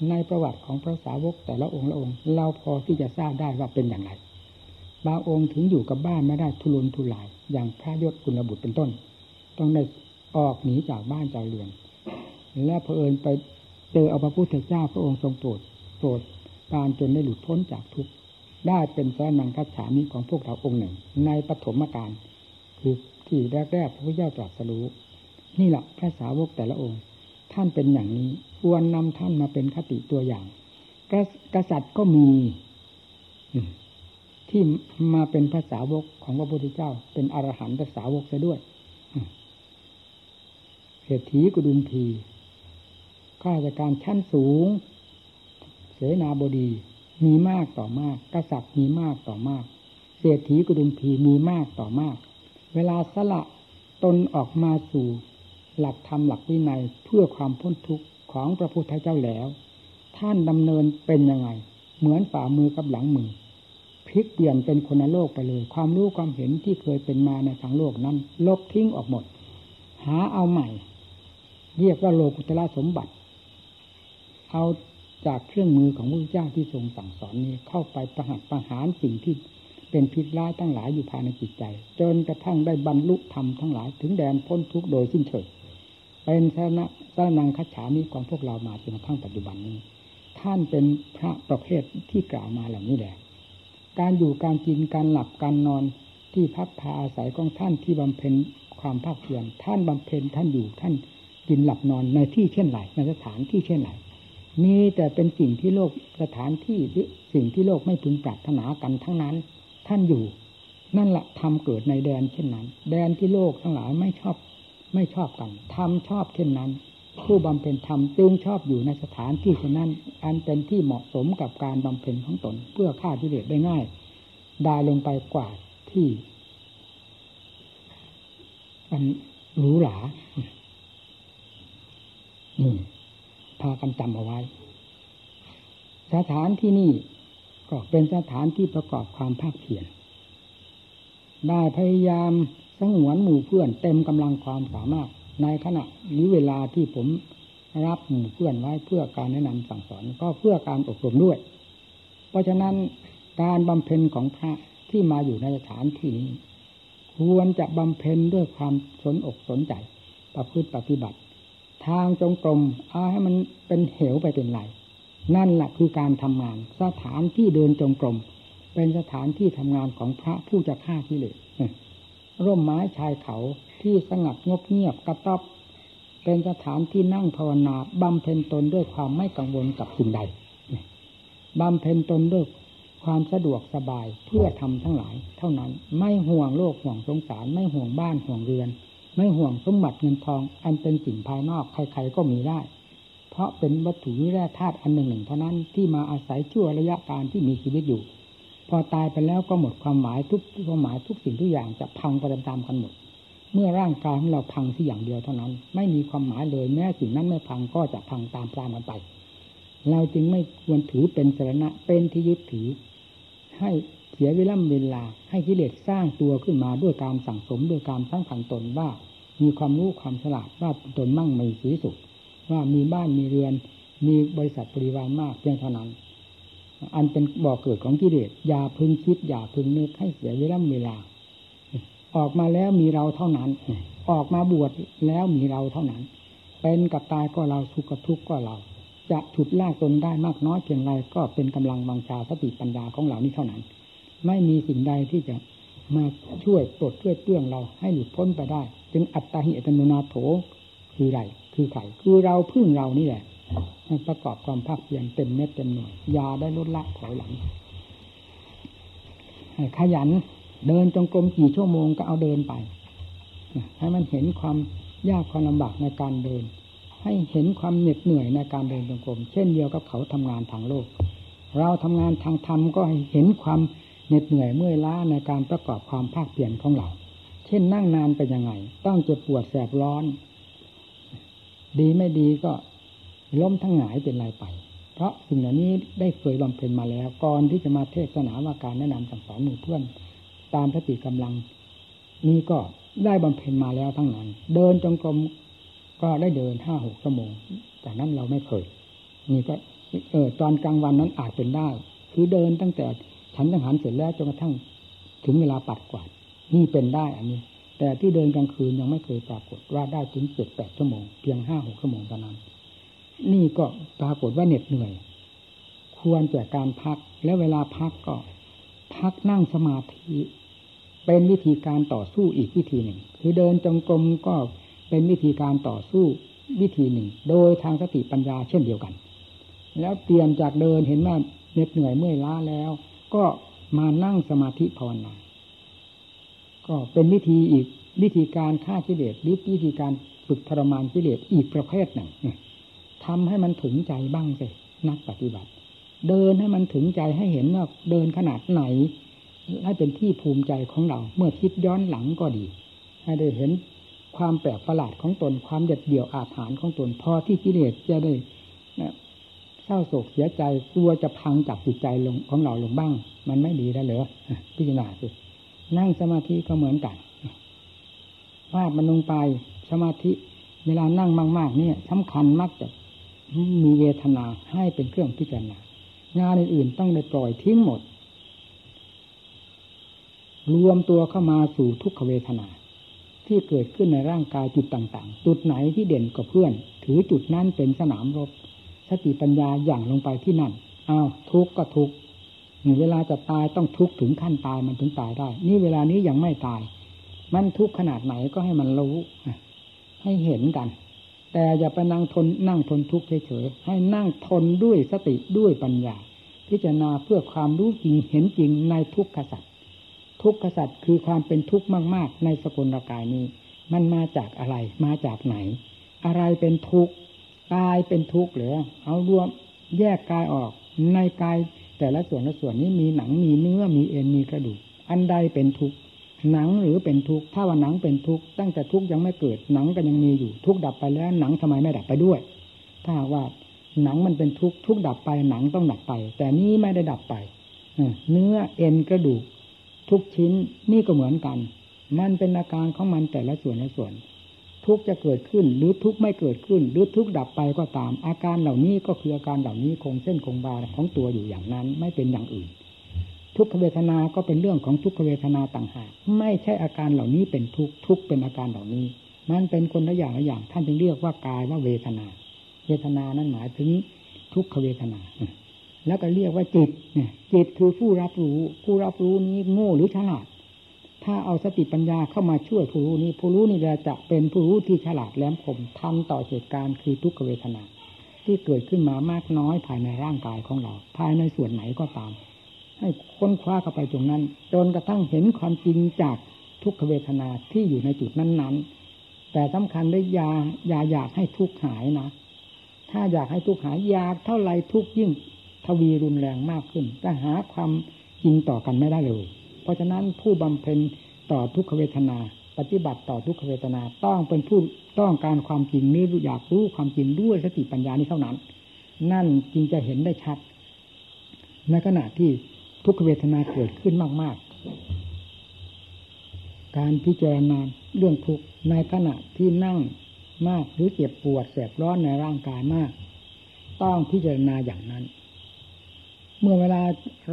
ในประวัติของพระสาวกแต่ละองค์ละองค์ เราพอที่จะทราบได้ว่าเป็นอย่างไร บางองค์ถึงอยู่กับบ้านไม่ได้ทุรนทุราย อย่างพระยศกุลบุตรเป็นต้น ต้องได้ออกหนีจากบ้านจากเรือน และเพอิญไปเจอเอาพระพุทธเจ้าพระองค์ทรงโปรดโปรดปานจนได้หลุดพ้นจากทุกข์ ได้เป็นสานังคัจฉามิของพวกเราองค์หนึ่ง ในปฐมกาลคือที่แรกๆพระพุทธเจ้าตรัสรู้ นี่แหละพระสาวกแต่ละองค์ ท่านเป็นอย่างนี้ควรนำท่านมาเป็นคติตัวอย่าง กษัตริย์ก็มีที่มาเป็นภาษาวกของพระพุทธเจ้า เป็นอรหันตสาวกซะด้วยเศรษฐีกุดุมพีข้าราชการชั้นสูง เสนาบดี มีมากต่อมาก กษัตริย์มีมากต่อมาก เศรษฐีกุดุมพีมีมากต่อมาก เวลาสละตนออกมาสู่ หลักธรรมหลักวินัยเพื่อความพ้นทุกข์ของพระพุทธเจ้าแล้ว ท่านดำเนินเป็นยังไง เหมือนฝ่ามือกับหลังมือพลิกเปลี่ยนเป็นคนโลกไปเลย ความรู้ความเห็นที่เคยเป็นมาในทางโลกนั้น ลบทิ้งออกหมด หาเอาใหม่ เรียกว่าโลกุตละสมบัติ เอา จากเครื่องมือของพระเจ้าที่ทรงสั่งสอนนี้เข้าไปประหัตประหารสิ่งที่เป็นพิษร้ายทั้งหลายอยู่ภายในจิตใจ จนกระทั่งได้บรรลุธรรมทั้งหลาย ถึงแดนพ้นทุกข์โดยสิ้นเชิงเป็นสนะสนังคัจฉามีของพวกเรามาจนกระทั่งปัจจุบันนี้ ท่านเป็นพระประเภทที่กล่าวมาเหล่านี้แหละการอยู่การกินการหลับการนอนที่พักพาอาศัยของท่านที่บำเพ็ญความภาคเพียรท่านบำเพ็ญท่านอยู่ท่านกินหลับนอนในที่เช่นไรในสถานที่เช่นไร มีแต่เป็นสิ่งที่โลกสถานที่สิ่งที่โลกไม่พึงปรารถนากันทั้งนั้น ท่านอยู่ นั่นแหละทำเกิดในแดนเช่นนั้น แดนที่โลกทั้งหลายไม่ชอบไม่ชอบกันทำชอบเช่นนั้น ผู้บำเพ็ญธรรมจึงชอบอยู่ในสถานที่เช่นนั้น อันเป็นที่เหมาะสมกับการบำเพ็ญของตน เพื่อฆ่ากิเลสได้ง่ายได้ลงไปกว่าที่อันหรูหรานี่ พากันจำเอาไว้ สถานที่นี่ก็เป็นสถานที่ประกอบความภาคเพียรได้พยายามสงวนหมู่เพื่อนเต็มกำลังความสามารถในขณะนี้เวลาที่ผมรับหมู่เพื่อนไว้เพื่อการแนะนำสั่งสอนก็เพื่อการอบรมด้วย เพราะฉะนั้นการบำเพ็ญของพระที่มาอยู่ในสถานที่นี้ ควรจะบำเพ็ญด้วยความสนอกสนใจ ประพฤติปฏิบัติ ทางจงกรมเอาให้มันเป็นเหวไปเป็นไรนั่นแหละคือการทำงาน สถานที่เดินจงกรม เป็นสถานที่ทำงานของพระผู้จะฆ่าที่เหลยร่มไม้ชายเขาที่สงัดงบเงียบกระต๊อบเป็นสถานที่นั่งภาวนาบำเพ็ญตนด้วยความไม่กังวลกับสิ่งใดบำเพ็ญตนด้วยความสะดวกสบายเพื่อทำทั้งหลาย เท่านั้นไม่ห่วงโลกห่วงสงสารไม่ห่วงบ้านห่วงเรือน ไม่ห่วงสมบัติเงินทอง อันเป็นสิ่งภายนอกใครๆก็มีได้ เพราะเป็นวัตถุวิแร่ธาตุอันหนึ่งหนึ่งเท่านั้นที่มาอาศัยชั่วระยะการที่มีชีวิตอยู่ พอตายไปแล้วก็หมดความหมายทุกความหมายทุกสิ่งทุกอย่างจะพังไปตามกันหมด เมื่อร่างกายของเราพังที่อย่างเดียวเท่านั้น ไม่มีความหมายเลยแม้สิ่งนั้นไม่พังก็จะพังตามปลามันไป เราจึงไม่ควรถือเป็นสาระเป็นที่ยึดถือ ให้ สียเวลาเวลา ให้กิเลสสร้างตัวขึ้นมาด้วยการสั่งสมด้วยการสร้างผันตนว่า มีความรู้ความฉลาดว่าตนมั่งมีสีสุขว่ามีบ้านมีเรือน มีบริษัทบริวารมากเพียงเท่านั้น อันเป็นบ่อกเกิดของกิเลสอย่าพึงคิดอย่าพึงนึกให้เสียเวลาเวลา ออกมาแล้วมีเราเท่านั้น ออกมาบวชแล้วมีเราเท่านั้น เป็นกับตายก็เราสุขกับทุกข์ก็เรา จะฉุดลากตนได้มากน้อยเพียงไรก็เป็นกำลังวังชาสติปัญญาของเรานี้เท่านั้น ไม่มีสิ่งใดที่จะมาช่วยปลดช่วยเตื้องเราให้หลุดพ้นไปได้ จึงอัตตาหิอัตโนนาโถคือไรคือไข่คือเราพึ่งเรานี่แหละประกอบความภาคเพียรเต็มเม็ดเต็มหน่วยยาได้ลดละถอยหลังขยันเดินจงกรมกี่ชั่วโมงก็เอาเดินไป ให้มันเห็นความยากความลำบากในการเดิน ให้เห็นความเหน็ดเหนื่อยในการเดินจงกรมเช่นเดียวกับเขาทำงานทางโลก เราทำงานทางธรรมก็เห็นความ เหน็ดเหนื่อยเมื่อยล้าในการประกอบความภาคเปลี่ยนของเรา เช่นนั่งนานเป็นยังไง ต้องเจ็บปวดแสบร้อน ดีไม่ดีก็ล้มทั้งหงายเป็นไรไป เพราะสิ่งเหล่านี้ได้เคยบำเพ็ญมาแล้ว ก่อนที่จะมาเทศนาว่าการแนะนำสั่งสอนหมู่เพื่อน ตามสติกำลัง นี้ก็ได้บำเพ็ญมาแล้วทั้งนั้น เดินจงกรมก็ได้เดินห้าหกชั่วโมงจากนั้นเราไม่เคย นี่ก็เออตอนกลางวันนั้นอาจเป็นได้ คือเดินตั้งแต่ ฉันจังหันเสร็จแล้วจนกระทั่งถึงเวลาปัดกวาดนี่เป็นได้อันนี้ แต่ที่เดินกลางคืนยังไม่เคยปรากฏว่าได้ถึงเจ็ดแปดชั่วโมงเพียงห้าหกชั่วโมงเท่านั้น นี่ก็ปรากฏว่าเหน็ดเหนื่อย ควรแก่การพักแล้วเวลาพักก็ พักนั่งสมาธิเป็นวิธีการต่อสู้อีกวิธีหนึ่ง คือเดินจงกรมก็เป็นวิธีการต่อสู้วิธีหนึ่ง โดยทางสติปัญญาเช่นเดียวกัน แล้วเตรียมจากเดินเห็นว่าเหน็ดเหนื่อยเมื่อยล้าแล้ว ก็มานั่งสมาธิภาวนา ก็เป็นวิธีอีกวิธีการฆ่ากิเลสหรือวิธีการฝึกทรมานกิเลสอีกประเภทหนึ่งทำให้มันถึงใจบ้างสินักปฏิบัติ เดินให้มันถึงใจให้เห็นว่าเดินขนาดไหนให้เป็นที่ภูมิใจของเรา เมื่อคิดย้อนหลังก็ดี ให้ได้เห็นความแปลกประหลาดของตนความเด็ดเดี่ยวอาถรรพ์ของตนพอที่กิเลสจะได้ ศร้าโศกเสียใจกลัวจะพังจากจิตใจลงของเราลงบ้าง มันไม่ดีแล้วเหรอพิจารณาสินั่งสมาธิก็เหมือนกันวาดมันลงไปสมาธิ เวลานั่งมาก ๆ เนี่ยสำคัญมากจะมีเวทนาให้เป็นเครื่องพิจารณางานอื่นๆต้องได้ปล่อยทิ้งหมด รวมตัวเข้ามาสู่ทุกขเวทนา ที่เกิดขึ้นในร่างกายจุดต่าง ๆ จุดไหนที่เด่นกว่าเพื่อน ถือจุดนั้นเป็นสนามรบ สติปัญญาอย่างลงไปที่นั่นอ้าวทุกข์ก็ทุกข์เวลาจะตายต้องทุกข์ถึงขั้นตายมันถึงตายได้ นี่เวลานี้ยังไม่ตาย มันทุกข์ขนาดไหนก็ให้มันรู้ให้เห็นกัน แต่อย่าไปนั่งทนนั่งทนทุกข์เฉยๆให้นั่งทนด้วยสติด้วยปัญญา พิจารณาเพื่อความรู้จริงเห็นจริงในทุกขสัตว์ทุกขสัตว์คือความเป็นทุกข์มาก ๆ ในสกุลกายนี้ มันมาจากอะไรมาจากไหน อะไรเป็นทุกข์ กายเป็นทุกข์หรือเอารวมแยกกายออกในกายแต่ละส่วนละส่วนนี้มีหนังมีเนื้อมีเอ็นมีกระดูก อันใดเป็นทุกข์หนังหรือเป็นทุกข์ถ้าว่าหนังเป็นทุกข์ตั้งแต่ทุกข์ยังไม่เกิดหนังก็ยังมีอยู่ทุกข์ดับไปแล้วหนังทำไมไม่ดับไปด้วย ถ้าว่าหนังมันเป็นทุกข์ทุกข์ดับไปหนังต้องดับไป แต่นี้ไม่ได้ดับไปเนื้อเอ็นกระดูก ทุกชิ้นนี่ก็เหมือนกัน มันเป็นอาการของมันแต่ละส่วนละส่วน ทุกข์จะเกิดขึ้น หรือทุกข์ไม่เกิดขึ้น หรือทุกข์ดับไปก็ตาม อาการเหล่านี้ก็คืออาการเหล่านี้คงเส้นคงวาของตัวอยู่อย่างนั้น ไม่เป็นอย่างอื่น ทุกขเวทนา ก็เป็นเรื่องของทุกขเวทนาต่างหาก ไม่ใช่อาการเหล่านี้เป็นทุกข์ทุกเป็นอาการเหล่านี้ มันเป็นคนละอย่างละอย่าง ท่านจึงเรียกว่ากายว่าเวทนา เวทนานั้นหมายถึงทุกขเวทนา แล้วก็เรียกว่าจิตเนี่ยจิตคือผู้รับรู้ ผู้รับรู้นี้โง่หรือฉลาด ถ้าเอาสติปัญญาเข้ามาช่วยผู้รู้นี้ผู้รู้นี่จะเป็นผู้รู้ที่ฉลาดแหลมคมทำต่อเหตุการณ์คือทุกขเวทนา ที่เกิดขึ้นมามากน้อยภายในร่างกายของเรา ภายในส่วนไหนก็ตาม ให้ค้นคว้าเข้าไปตรงนั้น จนกระทั่งเห็นความจริงจากทุกขเวทนาที่อยู่ในจุดนั้น ๆ แต่สำคัญได้ยาอยาอยากให้ทุกหายนะ ถ้าอยากให้ทุกหายอยากเท่าไรทุกยิ่ง ทวีรุนแรงมากขึ้นจะหาความจริงต่อกันไม่ได้เลย เพราะฉะนั้นผู้บำเพ็ญต่อทุกขเวทนา ปฏิบัติต่อทุกขเวทนาต้องเป็นผู้ต้องการความจริงนี้อยากรู้ความจริงด้วยสติปัญญานี้เท่านั้น นั่นจึงจะเห็นได้ชัด ในขณะที่ทุกขเวทนาเกิดขึ้นมาก ๆ การพิจารณาเรื่องทุกในขณะที่นั่งมากหรือเจ็บปวดแสบร้อนในร่างกายมาก ต้องพิจารณาอย่างนั้น เมื่อเวลา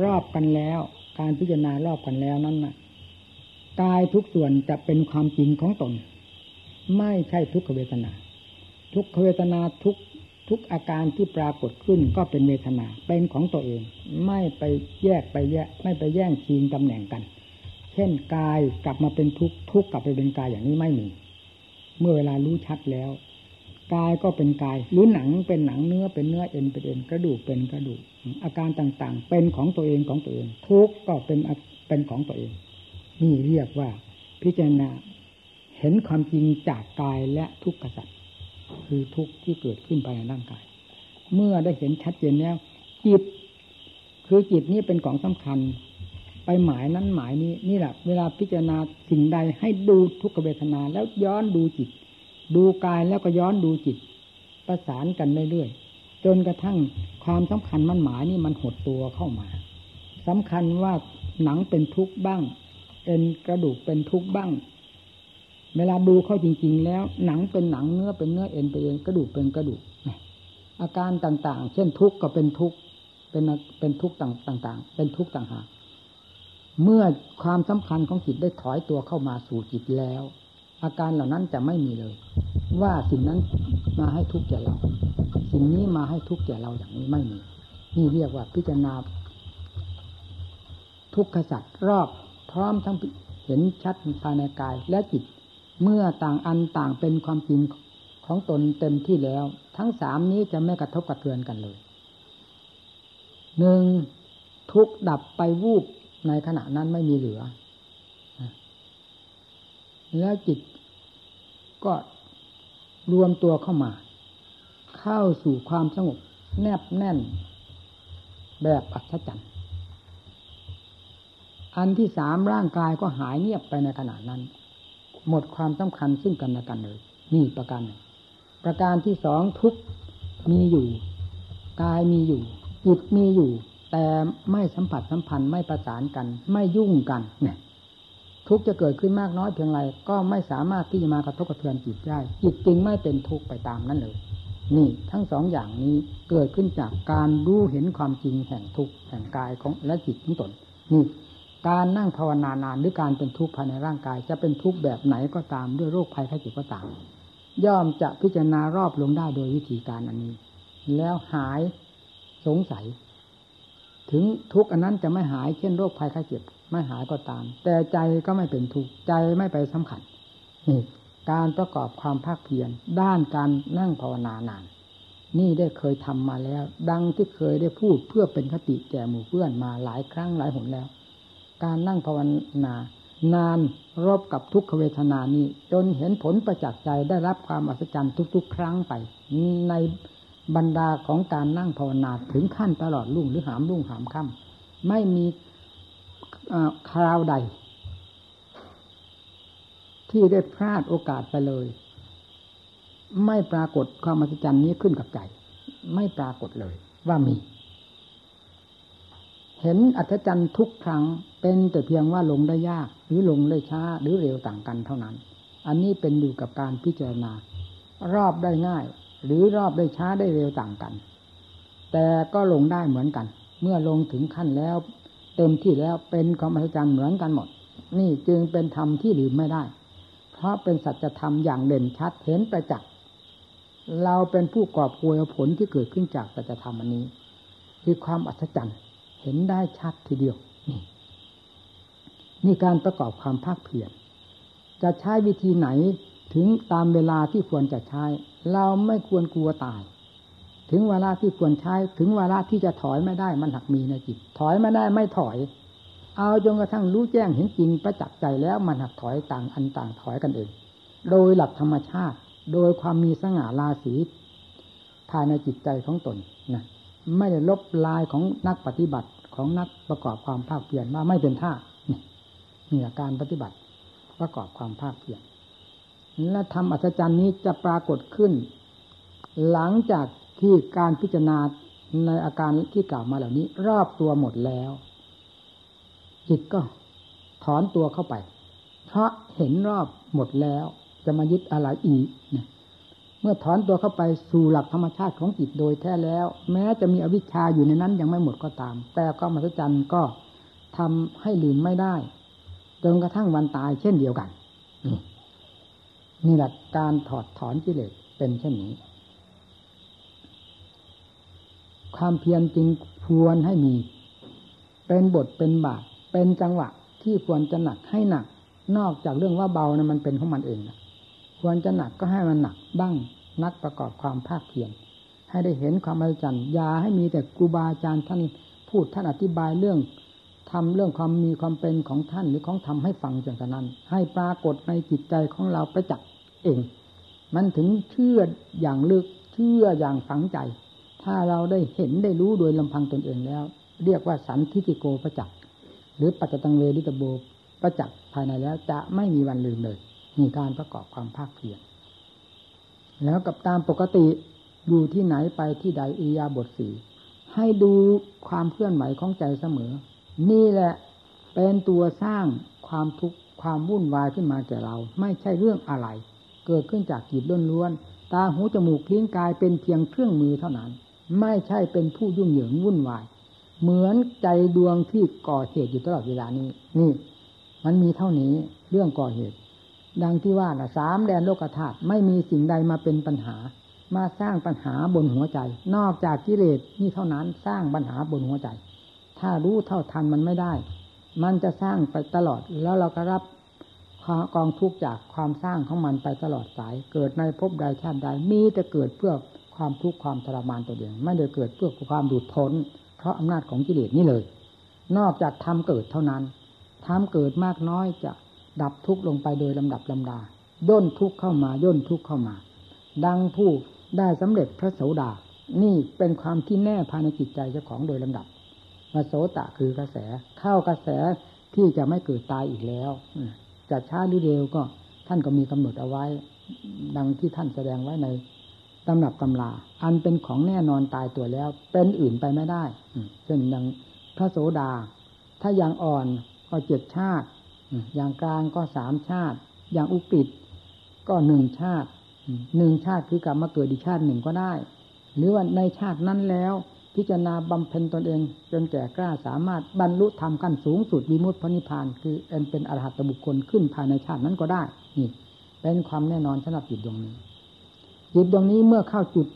รอบกันแล้ว การพิจารณารอบกันแล้วนั้นนะกายทุกส่วนจะเป็นความจริงของตน ไม่ใช่ทุกขเวทนา ทุกขเวทนาทุกทุกอาการที่ปรากฏขึ้นก็เป็นเวทนา เป็นของตัวเอง ไม่ไปแยกไปแยก ไม่ไปแย่งชิงตำแหน่งกัน เช่นกายกลับมาเป็นทุกทุกกลับไปเป็นกายอย่างนี้ไม่มี เมื่อเวลารู้ชัดแล้ว กายก็เป็นกายหรือหนังเป็นหนังเนื้อเป็นเนื้อเอ็นเป็นเอ็นกระดูกเป็นกระดูก อาการต่างๆ เป็นของตัวเองของตัวเองทุกก็เป็นเป็นของตัวเอง นี่เรียกว่าพิจารณาเห็นความจริงจากกายและทุกขสัตว์คือทุกที่เกิดขึ้นภายในร่างกาย เมื่อได้เห็นชัดเจนแล้วจิตคือจิตนี้เป็นของสำคัญ ไปหมายนั้นหมายนี้นี่แหละเวลาพิจารณาสิ่งใดให้ดูทุกขเวทนาแล้วย้อนดูจิต ดูกายแล้วก็ย้อนดูจิต ประสานกันเรื่อยๆจนกระทั่งความสำคัญมันหมายนี่มันหดตัวเข้ามาสำคัญว่าหนังเป็นทุกข์บ้างเอ็นกระดูกเป็นทุกข์บ้าง เวลาดูเข้าจริง ๆ แล้ว หนังเป็นหนังเนื้อเป็นเนื้อเอ็นเป็นเอ็นกระดูกเป็นกระดูกอาการต่าง ๆ เช่นทุกข์ก็เป็นทุกข์เป็นเป็นทุกข์ต่างๆ เป็นทุกข์ต่างหากเมื่อความสำคัญของจิตได้ถอยตัวเข้ามาสู่จิตแล้ว อาการเหล่านั้นจะไม่มีเลย ว่าสิ่งนั้นมาให้ทุกข์แก่เรา สิ่งนี้มาให้ทุกข์แก่เราอย่างนี้ไม่มี นี่เรียกว่าพิจารณา ทุกขสัตว์รอบพร้อมทั้งเห็นชัดภายในกายและจิต เมื่อต่างอันต่างเป็นความจริงของตนเต็มที่แล้ว ทั้งสามนี้จะไม่กระทบกระเทือนกันเลยหนึ่งทุกดับไปวูบในขณะนั้นไม่มีเหลือ แล้วจิต ก็รวมตัวเข้ามา เข้าสู่ความสงบแนบแน่น แบบอัศจรรย์อันที่สามร่างกายก็หายเงียบไปในขณะนั้น หมดความสำคัญซึ่งกันและกันเลยนี่ประการหนึ่งประการที่สองทุกมีอยู่กายมีอยู่จิตมีอยู่ แต่ไม่สัมผัสสัมพันธ์ไม่ประสานกัน ไม่ยุ่งกันเนี่ย ทุกจะเกิดขึ้นมากน้อยเพียงไรก็ไม่สามารถที่จะมากระทบกระเทือนจิตได้จิตจึงไม่เป็นทุกข์ไปตามนั้นเลย นี่ทั้งสองอย่างนี้เกิดขึ้นจากการรู้เห็นความจริงแห่งทุกข์แห่งกายของและจิตของตนนี่การนั่งภาวนานานหรือการเป็นทุกข์ภายในร่างกาย จะเป็นทุกข์แบบไหนก็ตามด้วยโรคภัยไข้เจ็บก็ตาม ย่อมจะพิจารณารอบลงได้โดยวิธีการอันนี้ แล้วหายสงสัย ถึงทุกข์อันนั้นจะไม่หายเช่นโรคภัยไข้เจ็บ ไม่หายก็ตาม แต่ใจก็ไม่เป็นทุกข์ใจไม่ไปสำคัญนี่การประกอบความภาคเพียรด้านการนั่งภาวนานาน นี่ได้เคยทำมาแล้ว ดังที่เคยได้พูดเพื่อเป็นคติแก่หมู่เพื่อนมาหลายครั้งหลายหนแล้ว การนั่งภาวนานานรบกับทุกขเวทนานี้ จนเห็นผลประจักษ์ใจได้รับความอัศจรรย์ทุก ๆ ครั้งไป ในบรรดาของการนั่งภาวนาถึงขั้นตลอดรุ่งหรือหามรุ่งหามค่ำไม่มี คราวใด ที่ได้พลาดโอกาสไปเลย ไม่ปรากฏความอัศจรรย์นี้ขึ้นกับใจ ไม่ปรากฏเลย ว่ามี เห็นอัศจรรย์ทุกครั้งเป็นแต่เพียงว่าลงได้ยาก หรือลงได้ช้า หรือเร็วต่างกันเท่านั้น อันนี้เป็นอยู่กับการพิจารณา รอบได้ง่าย หรือรอบได้ช้าได้เร็วต่างกัน แต่ก็ลงได้เหมือนกัน เมื่อลงถึงขั้นแล้ว เต็มที่แล้วเป็นความอัศจรรย์เหมือนกันหมด นี่จึงเป็นธรรมที่ลืมไม่ได้ เพราะเป็นสัจธรรมอย่างเด่นชัดเห็นประจักษ์เราเป็นผู้กอบกวยผลที่เกิดขึ้นจากสัจธรรมอันนี้ คือความอัศจรรย์เห็นได้ชัดทีเดียวนี่นี่การประกอบความภาคเพียรจะใช้วิธีไหนถึงตามเวลาที่ควรจะใช้ เราไม่ควรกลัวตาย ถึงเวลาที่ควรใช้ถึงเวลาที่จะถอยไม่ได้มันหักมีในจิต ถอยไม่ได้ไม่ถอย เอาจนกระทั่งรู้แจ้งเห็นจริงประจักษ์ใจแล้วมันหักถอยต่างอันต่างถอยกันเอง โดยหลักธรรมชาติ โดยความมีสง่าราศีภายในจิตใจของตนนะไม่ได้ลบลายของนักปฏิบัติของนักประกอบความภาคเพียรว่าไม่เป็นท่านี่การปฏิบัติประกอบความภาคเพียรและทำอัศจรรย์นี้จะปรากฏขึ้น หลังจาก ที่การพิจารณาในอาการที่กล่าวมาเหล่านี้ รอบตัวหมดแล้วจิตก็ถอนตัวเข้าไป เพราะเห็นรอบหมดแล้ว จะมายึดอะไรอีกเนี่ยเมื่อถอนตัวเข้าไปสู่หลักธรรมชาติของจิตโดยแท้แล้ว แม้จะมีอวิชชาอยู่ในนั้นยังไม่หมดก็ตาม แต่ก็มหัศจรรย์ก็ทำให้ลืมไม่ได้จนกระทั่งวันตายเช่นเดียวกันนี่แหละการถอดถอนกิเลสเป็นเช่นนี้ ความเพียรจริงควรให้มี เป็นบทเป็นบาทเป็นจังหวะที่ควรจะหนักให้หนัก นอกจากเรื่องว่าเบานะมันเป็นของมันเองนะควรจะหนักก็ให้มันหนักบ้างนักประกอบความภาคเพียรให้ได้เห็นความอัศจรรย์ยาให้มีแต่ครูบาอาจารย์ท่านพูดท่านอธิบายเรื่องทำเรื่องความมีความเป็นของท่านหรือของทำให้ฟังจากนั้น ให้ปรากฏในจิตใจของเราประจักษ์เอง มันถึงเชื่ออย่างลึกเชื่ออย่างฝังใจ ถ้าเราได้เห็นได้รู้โดยลำพังตนเองแล้ว เรียกว่าสันทิติโกประจักษ์หรือปัจจตังเวดิตโบประจักษ์ภายในแล้ว จะไม่มีวันลืมเลยมีการประกอบความภาคเพียรแล้วกับตามปกติอยู่ที่ไหนไปที่ใดอียาบทสีให้ดูความเคลื่อนไหวของใจเสมอ นี่แหละเป็นตัวสร้างความทุกข์ความวุ่นวายขึ้นมาแก่เรา ไม่ใช่เรื่องอะไร เกิดขึ้นจากจิตล้วนๆตาหูจมูกลิ้นกายเป็นเพียงเครื่องมือเท่านั้น ไม่ใช่เป็นผู้ยุ่งเหยิงวุ่นวาย เหมือนใจดวงที่ก่อเหตุอยู่ตลอดเวลานี้นี่ มันมีเท่านี้เรื่องก่อเหตุ ดังที่ว่านะสามแดนโลกธาตุไม่มีสิ่งใดมาเป็นปัญหา มาสร้างปัญหาบนหัวใจ นอกจากกิเลสนี่เท่านั้นสร้างปัญหาบนหัวใจ ถ้ารู้เท่าทันมันไม่ได้ มันจะสร้างไปตลอดแล้วเราก็รับกองทุกข์จากความสร้างของมันไปตลอดสาย เกิดในภพใดชาติใดมีแต่เกิดเพื่อ ความทุกข์ความทรมานตัวเดียวไม่ได้เกิดเพื่อความดูดพ้น เพราะอำนาจของกิเลสนี่เลย นอกจากทำเกิดเท่านั้นทำเกิดมากน้อยจะดับทุกข์ลงไปโดยลำดับลำดาย่นทุกข์เข้ามาย่นทุกข์เข้ามา ดังผู้ได้สำเร็จพระโสดา นี่เป็นความที่แน่ภายในจิตใจเจ้าของโดยลำดับมาโสตะคือกระแสเข้ากระแสที่จะไม่เกิดตายอีกแล้วจะช้าหรือเร็วก็ท่านก็มีกำหนดเอาไว้ ดังที่ท่านแสดงไว้ใน ตำหนับตำลา อันเป็นของแน่นอนตายตัวแล้ว เป็นอื่นไปไม่ได้เช่นอย่างพระโสดา ถ้าอย่างอ่อนก็เจ็ดชาติ อย่างกลางก็สามชาติ อย่างอุปิดก็หนึ่งชาติหนึ่งชาติคือกลับมาเกิดอีกชาติหนึ่งก็ได้ หรือว่าในชาตินั้นแล้ว พิจารณาบำเพ็ญตนเอง จนแก่กล้าสามารถบรรลุธรรมขั้นสูงสุดวิมุตติพระนิพพาน คือเป็นอรหัตบุคคลขึ้นภายในชาตินั้นก็ได้นี่เป็นความแน่นอนสำหรับจิตดวงนี้ จิตดวงนี้เมื่อเข้าจุด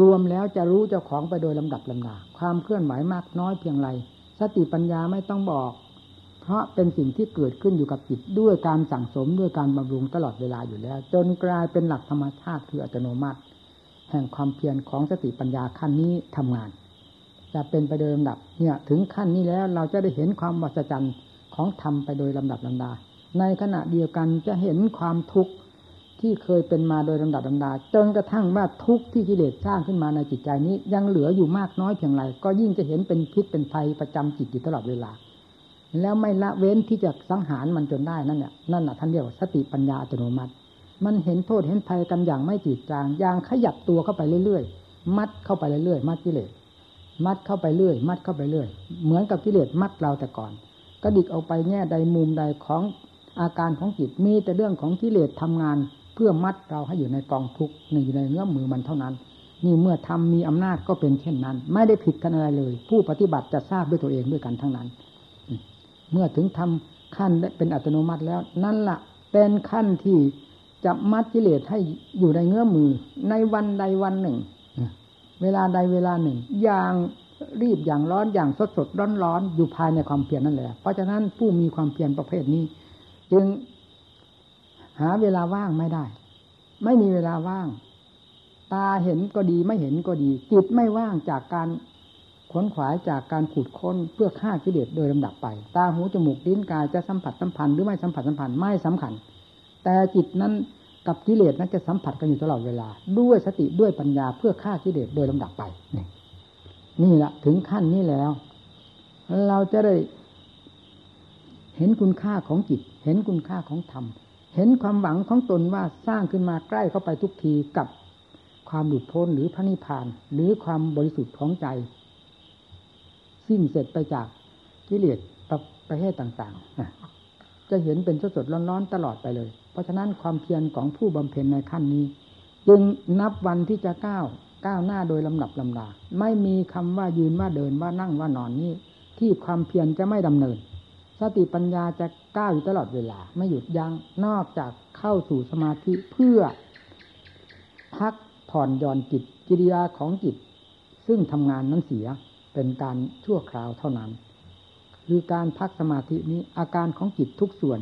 รวมแล้วจะรู้เจ้าของไปโดยลำดับลำดาความเคลื่อนไหวมากน้อยเพียงไรสติปัญญาไม่ต้องบอก เพราะเป็นสิ่งที่เกิดขึ้นอยู่กับจิตด้วยการสั่งสมด้วยการบำรุงตลอดเวลาอยู่แล้ว จนกลายเป็นหลักธรรมชาติคืออัตโนมัติ แห่งความเพียรของสติปัญญาขั้นนี้ทำงาน จะเป็นไปโดยลำดับเนี่ยถึงขั้นนี้แล้วเราจะได้เห็นความวัศจรรย์ของธรรมไปโดยลำดับลำดา ในขณะเดียวกันจะเห็นความทุกข์ ที่เคยเป็นมาโดยลำดับลำดาจนกระทั่งว่าทุกข์ที่กิเลสสร้างขึ้นมาในจิตใจนี้ ยังเหลืออยู่มากน้อยเพียงไรก็ยิ่งจะเห็นเป็นพิษเป็นภัยประจำจิตอยู่ตลอดเวลา แล้วไม่ละเว้นที่จะสังหารมันจนได้นั่นเนี่ยนั่นแหะท่านเรียกว่าสติปัญญาอัตโนมัติ มันเห็นโทษเห็นภัยกันอย่างไม่จืดจางอย่างขยับตัวเข้าไปเรื่อยๆมัดเข้าไปเรื่อยๆมัดกิเลสมัดเข้าไปเรื่อย มัดเข้าไปเรื่อย เหมือนกับกิเลสมัดเราแต่ก่อนก็ดิกออกไปแง่ใดมุมใดของอาการของจิตมีแต่เรื่องของกิเลสทำงาน พื่อมัดเราให้อยู่ในกองทุกข์อยู่ในเงื้อมมือมันเท่านั้น นี่เมื่อทำมีอำนาจก็เป็นเช่นนั้น ไม่ได้ผิดกันอะไรเลย ผู้ปฏิบัติจะทราบด้วยตัวเองด้วยกันทั้งนั้น เมื่อถึงทำขั้นเป็นอัตโนมัติแล้ว นั่นละ่ะเป็นขั้นที่จะมัดกิเลสให้อยู่ในเงื้อมือ ในวันใดวันหนึ่ง เวลาใดเวลาหนึ่ง อย่างรีบอย่างร้อนอย่างสดสดร้อนร้อนอยู่ภายในความเพียรนั่นแหละ เพราะฉะนั้นผู้มีความเพียรประเภทนี้ จึง หาเวลาว่างไม่ได้ ไม่มีเวลาว่าง ตาเห็นก็ดีไม่เห็นก็ดี จิตไม่ว่างจากการขนขวายจากการขุดค้นเพื่อฆ่ากิเลสโดยลำดับไป ตาหูจมูกลิ้นกายจะสัมผัสสัมพันธ์หรือไม่สัมผัสสัมพันธ์ไม่สำคัญ แต่จิตนั้นกับกิเลสนั้นจะสัมผัสกันอยู่ตลอดเวลา ด้วยสติด้วยปัญญาเพื่อฆ่ากิเลสโดยลำดับไป นี่แหละถึงขั้นนี้แล้ว เราจะได้เห็นคุณค่าของจิต เห็นคุณค่าของธรรม เห็นความหวังของตนว่าสร้างขึ้นมาใกล้เข้าไปทุกทีกับความหลุดพ้นหรือพระนิพพาน หรือความบริสุทธิ์ของใจ สิ้นเสร็จไปจากกิเลสประเภทต่างๆ จะเห็นเป็นสดสดร้อนๆตลอดไปเลย เพราะฉะนั้นความเพียรของผู้บำเพ็ญในขั้นนี้ จึงนับวันที่จะก้าวก้าวหน้าโดยลำดับลำดา ไม่มีคำว่ายืนว่าเดินว่านั่งว่านอนนี้ ที่ความเพียรจะไม่ดำเนิน สติปัญญาจะก้าวอยู่ตลอดเวลา ไม่หยุดยัง้งนอกจากเข้าสู่สมาธิเพื่อ พักผ่อนหย่อนจิตกิริยาของจิต ซึ่งทำงานนั้นเสียเป็นการชั่วคราวเท่านั้น คือการพักสมาธินี้อาการของจิตทุกส่วน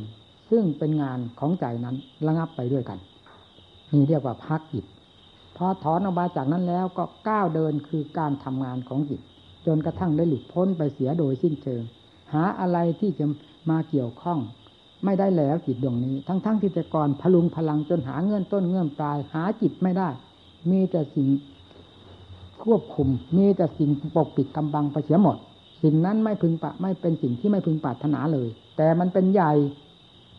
ซึ่งเป็นงานของใจนั้นระงับไปด้วยกันนี่เรียกว่าพักจิตพอถอนออกมาจากนั้นแล้วก็ก้าวเดินคือการทำงานของจิต จนกระทั่งได้หลุดพ้นไปเสียโดยสิ้นเชิง หาอะไรที่จะมาเกี่ยวข้อง ไม่ได้แล้วจิตดวงนี้ ทั้งๆทที่แต่ก่อนพลุงพลังจนหาเงื่อนต้นเงื่อนปลาย หาจิตไม่ได้ มีแต่สิ่งควบคุม มีแต่สิ่งปกปิดกำบังไปเสียหมด สิ่งนั้นไม่พึงปะไม่เป็นสิ่งที่ไม่พึงปรารถนาเลย แต่มันเป็นใหญ่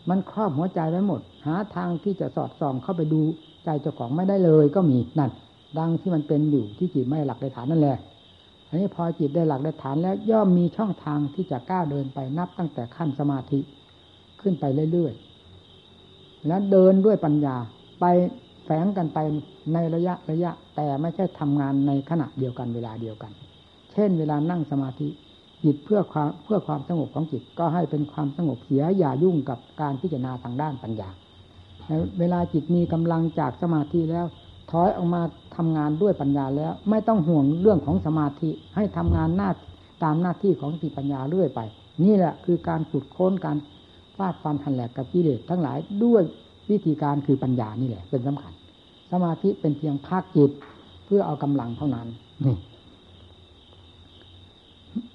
มันครอบหัวใจไว้หมด หาทางที่จะสอดส่องเข้าไปดูใจเจ้าของไม่ได้เลยก็มีนั่นดังที่มันเป็นอยู่ที่จิตไม่หลักในฐานนั่นแหละ อันนี้พอจิตได้หลักได้ฐานแล้วย่อมมีช่องทางที่จะก้าวเดินไปนับตั้งแต่ขั้นสมาธิขึ้นไปเรื่อยๆ แล้วเดินด้วยปัญญาไปแฝงกันไปในระยะระยะ แต่ไม่ใช่ทำงานในขณะเดียวกันเวลาเดียวกัน เช่น เวลานั่งสมาธิจิตเพื่อความเพื่อความสงบของจิตก็ให้เป็นความสงบเสียอย่ายุ่งกับการพิจารณาทางด้านปัญญา เวลาจิตมีกำลังจากสมาธิแล้ว ถอยออกมาทำงานด้วยปัญญาแล้ว ไม่ต้องห่วงเรื่องของสมาธิให้ทำงานหน้าตามหน้าที่ของสติปัญญาเรื่อยไป นี่แหละคือการขุดค้นการฟาดฟันหันแหลกกับกิเลสทั้งหลายด้วยวิธีการคือปัญญานี่แหละ เป็นสำคัญ สมาธิเป็นเพียงภาคจิตเพื่อเอากำลังเท่านั้นนี่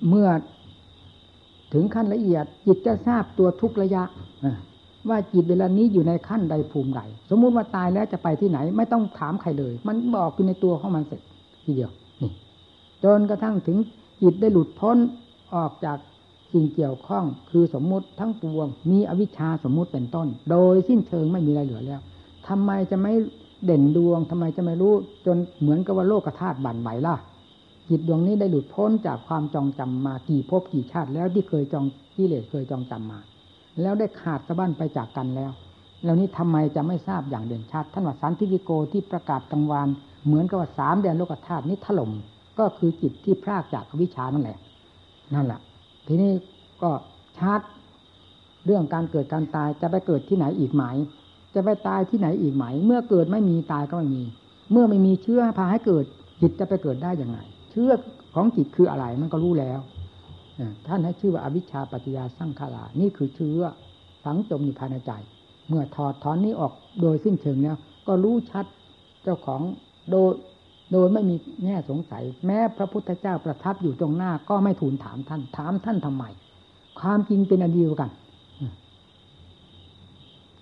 เมื่อถึงขั้นละเอียดจิตจะทราบตัวทุกระยะ ว่าจิตเวลานี้อยู่ในขั้นใดภูมิใด สมมุติว่าตายแล้วจะไปที่ไหน ไม่ต้องถามใครเลย มันบอกอยู่ในตัวของมันเสร็จทีเดียวนี่จนกระทั่งถึงจิตได้หลุดพ้นออกจากสิ่งเกี่ยวข้องคือสมมุติทั้งปวง มีอวิชชาสมมุติเป็นต้น โดยสิ้นเชิงไม่มีอะไรเหลือแล้วทำไมจะไม่เด่นดวงทำไมจะไม่รู้จนเหมือนกับว่าโลกธาตุบั่นไหวล่ะจิตดวงนี้ได้หลุดพ้นจากความจองจำมากี่ภพกี่ชาติแล้วที่เคยจองกิเลสเคยจองจำมา แล้วได้ขาดสะบั้นไปจากกันแล้ว แล้วนี้ทำไมจะไม่ทราบอย่างเด่นชัด ท่านว่าสันติวิโกที่ประกาศกลางวานเหมือนกับว่าสามแดนโลกธาตุนี้ถล่มก็คือจิตที่พรากจากวิชานั่นแหละ นั่นแหละทีนี้ก็ชัดเรื่องการเกิดการตายจะไปเกิดที่ไหนอีกไหม จะไปตายที่ไหนอีกไหม เมื่อเกิดไม่มีตายก็ไม่มี เมื่อไม่มีเชื้อพาให้เกิดจิตจะไปเกิดได้อย่างไรเชื้อของจิตคืออะไรมันก็รู้แล้ว ท่านให้ชื่อว่าอวิชชาปัจจยาสร้างขารานี่คือเชื้อฝังจมอยู่ภายในใจ เมื่อถอดถอนนี้ออกโดยสิ้นเชิงแล้วก็รู้ชัดเจ้าของโดยโดยไม่มีแง่สงสัย แม้พระพุทธเจ้าประทับอยู่ตรงหน้าก็ไม่ทูลถามท่านถามท่านทำไม ความจริงเป็นอันเดียวกัน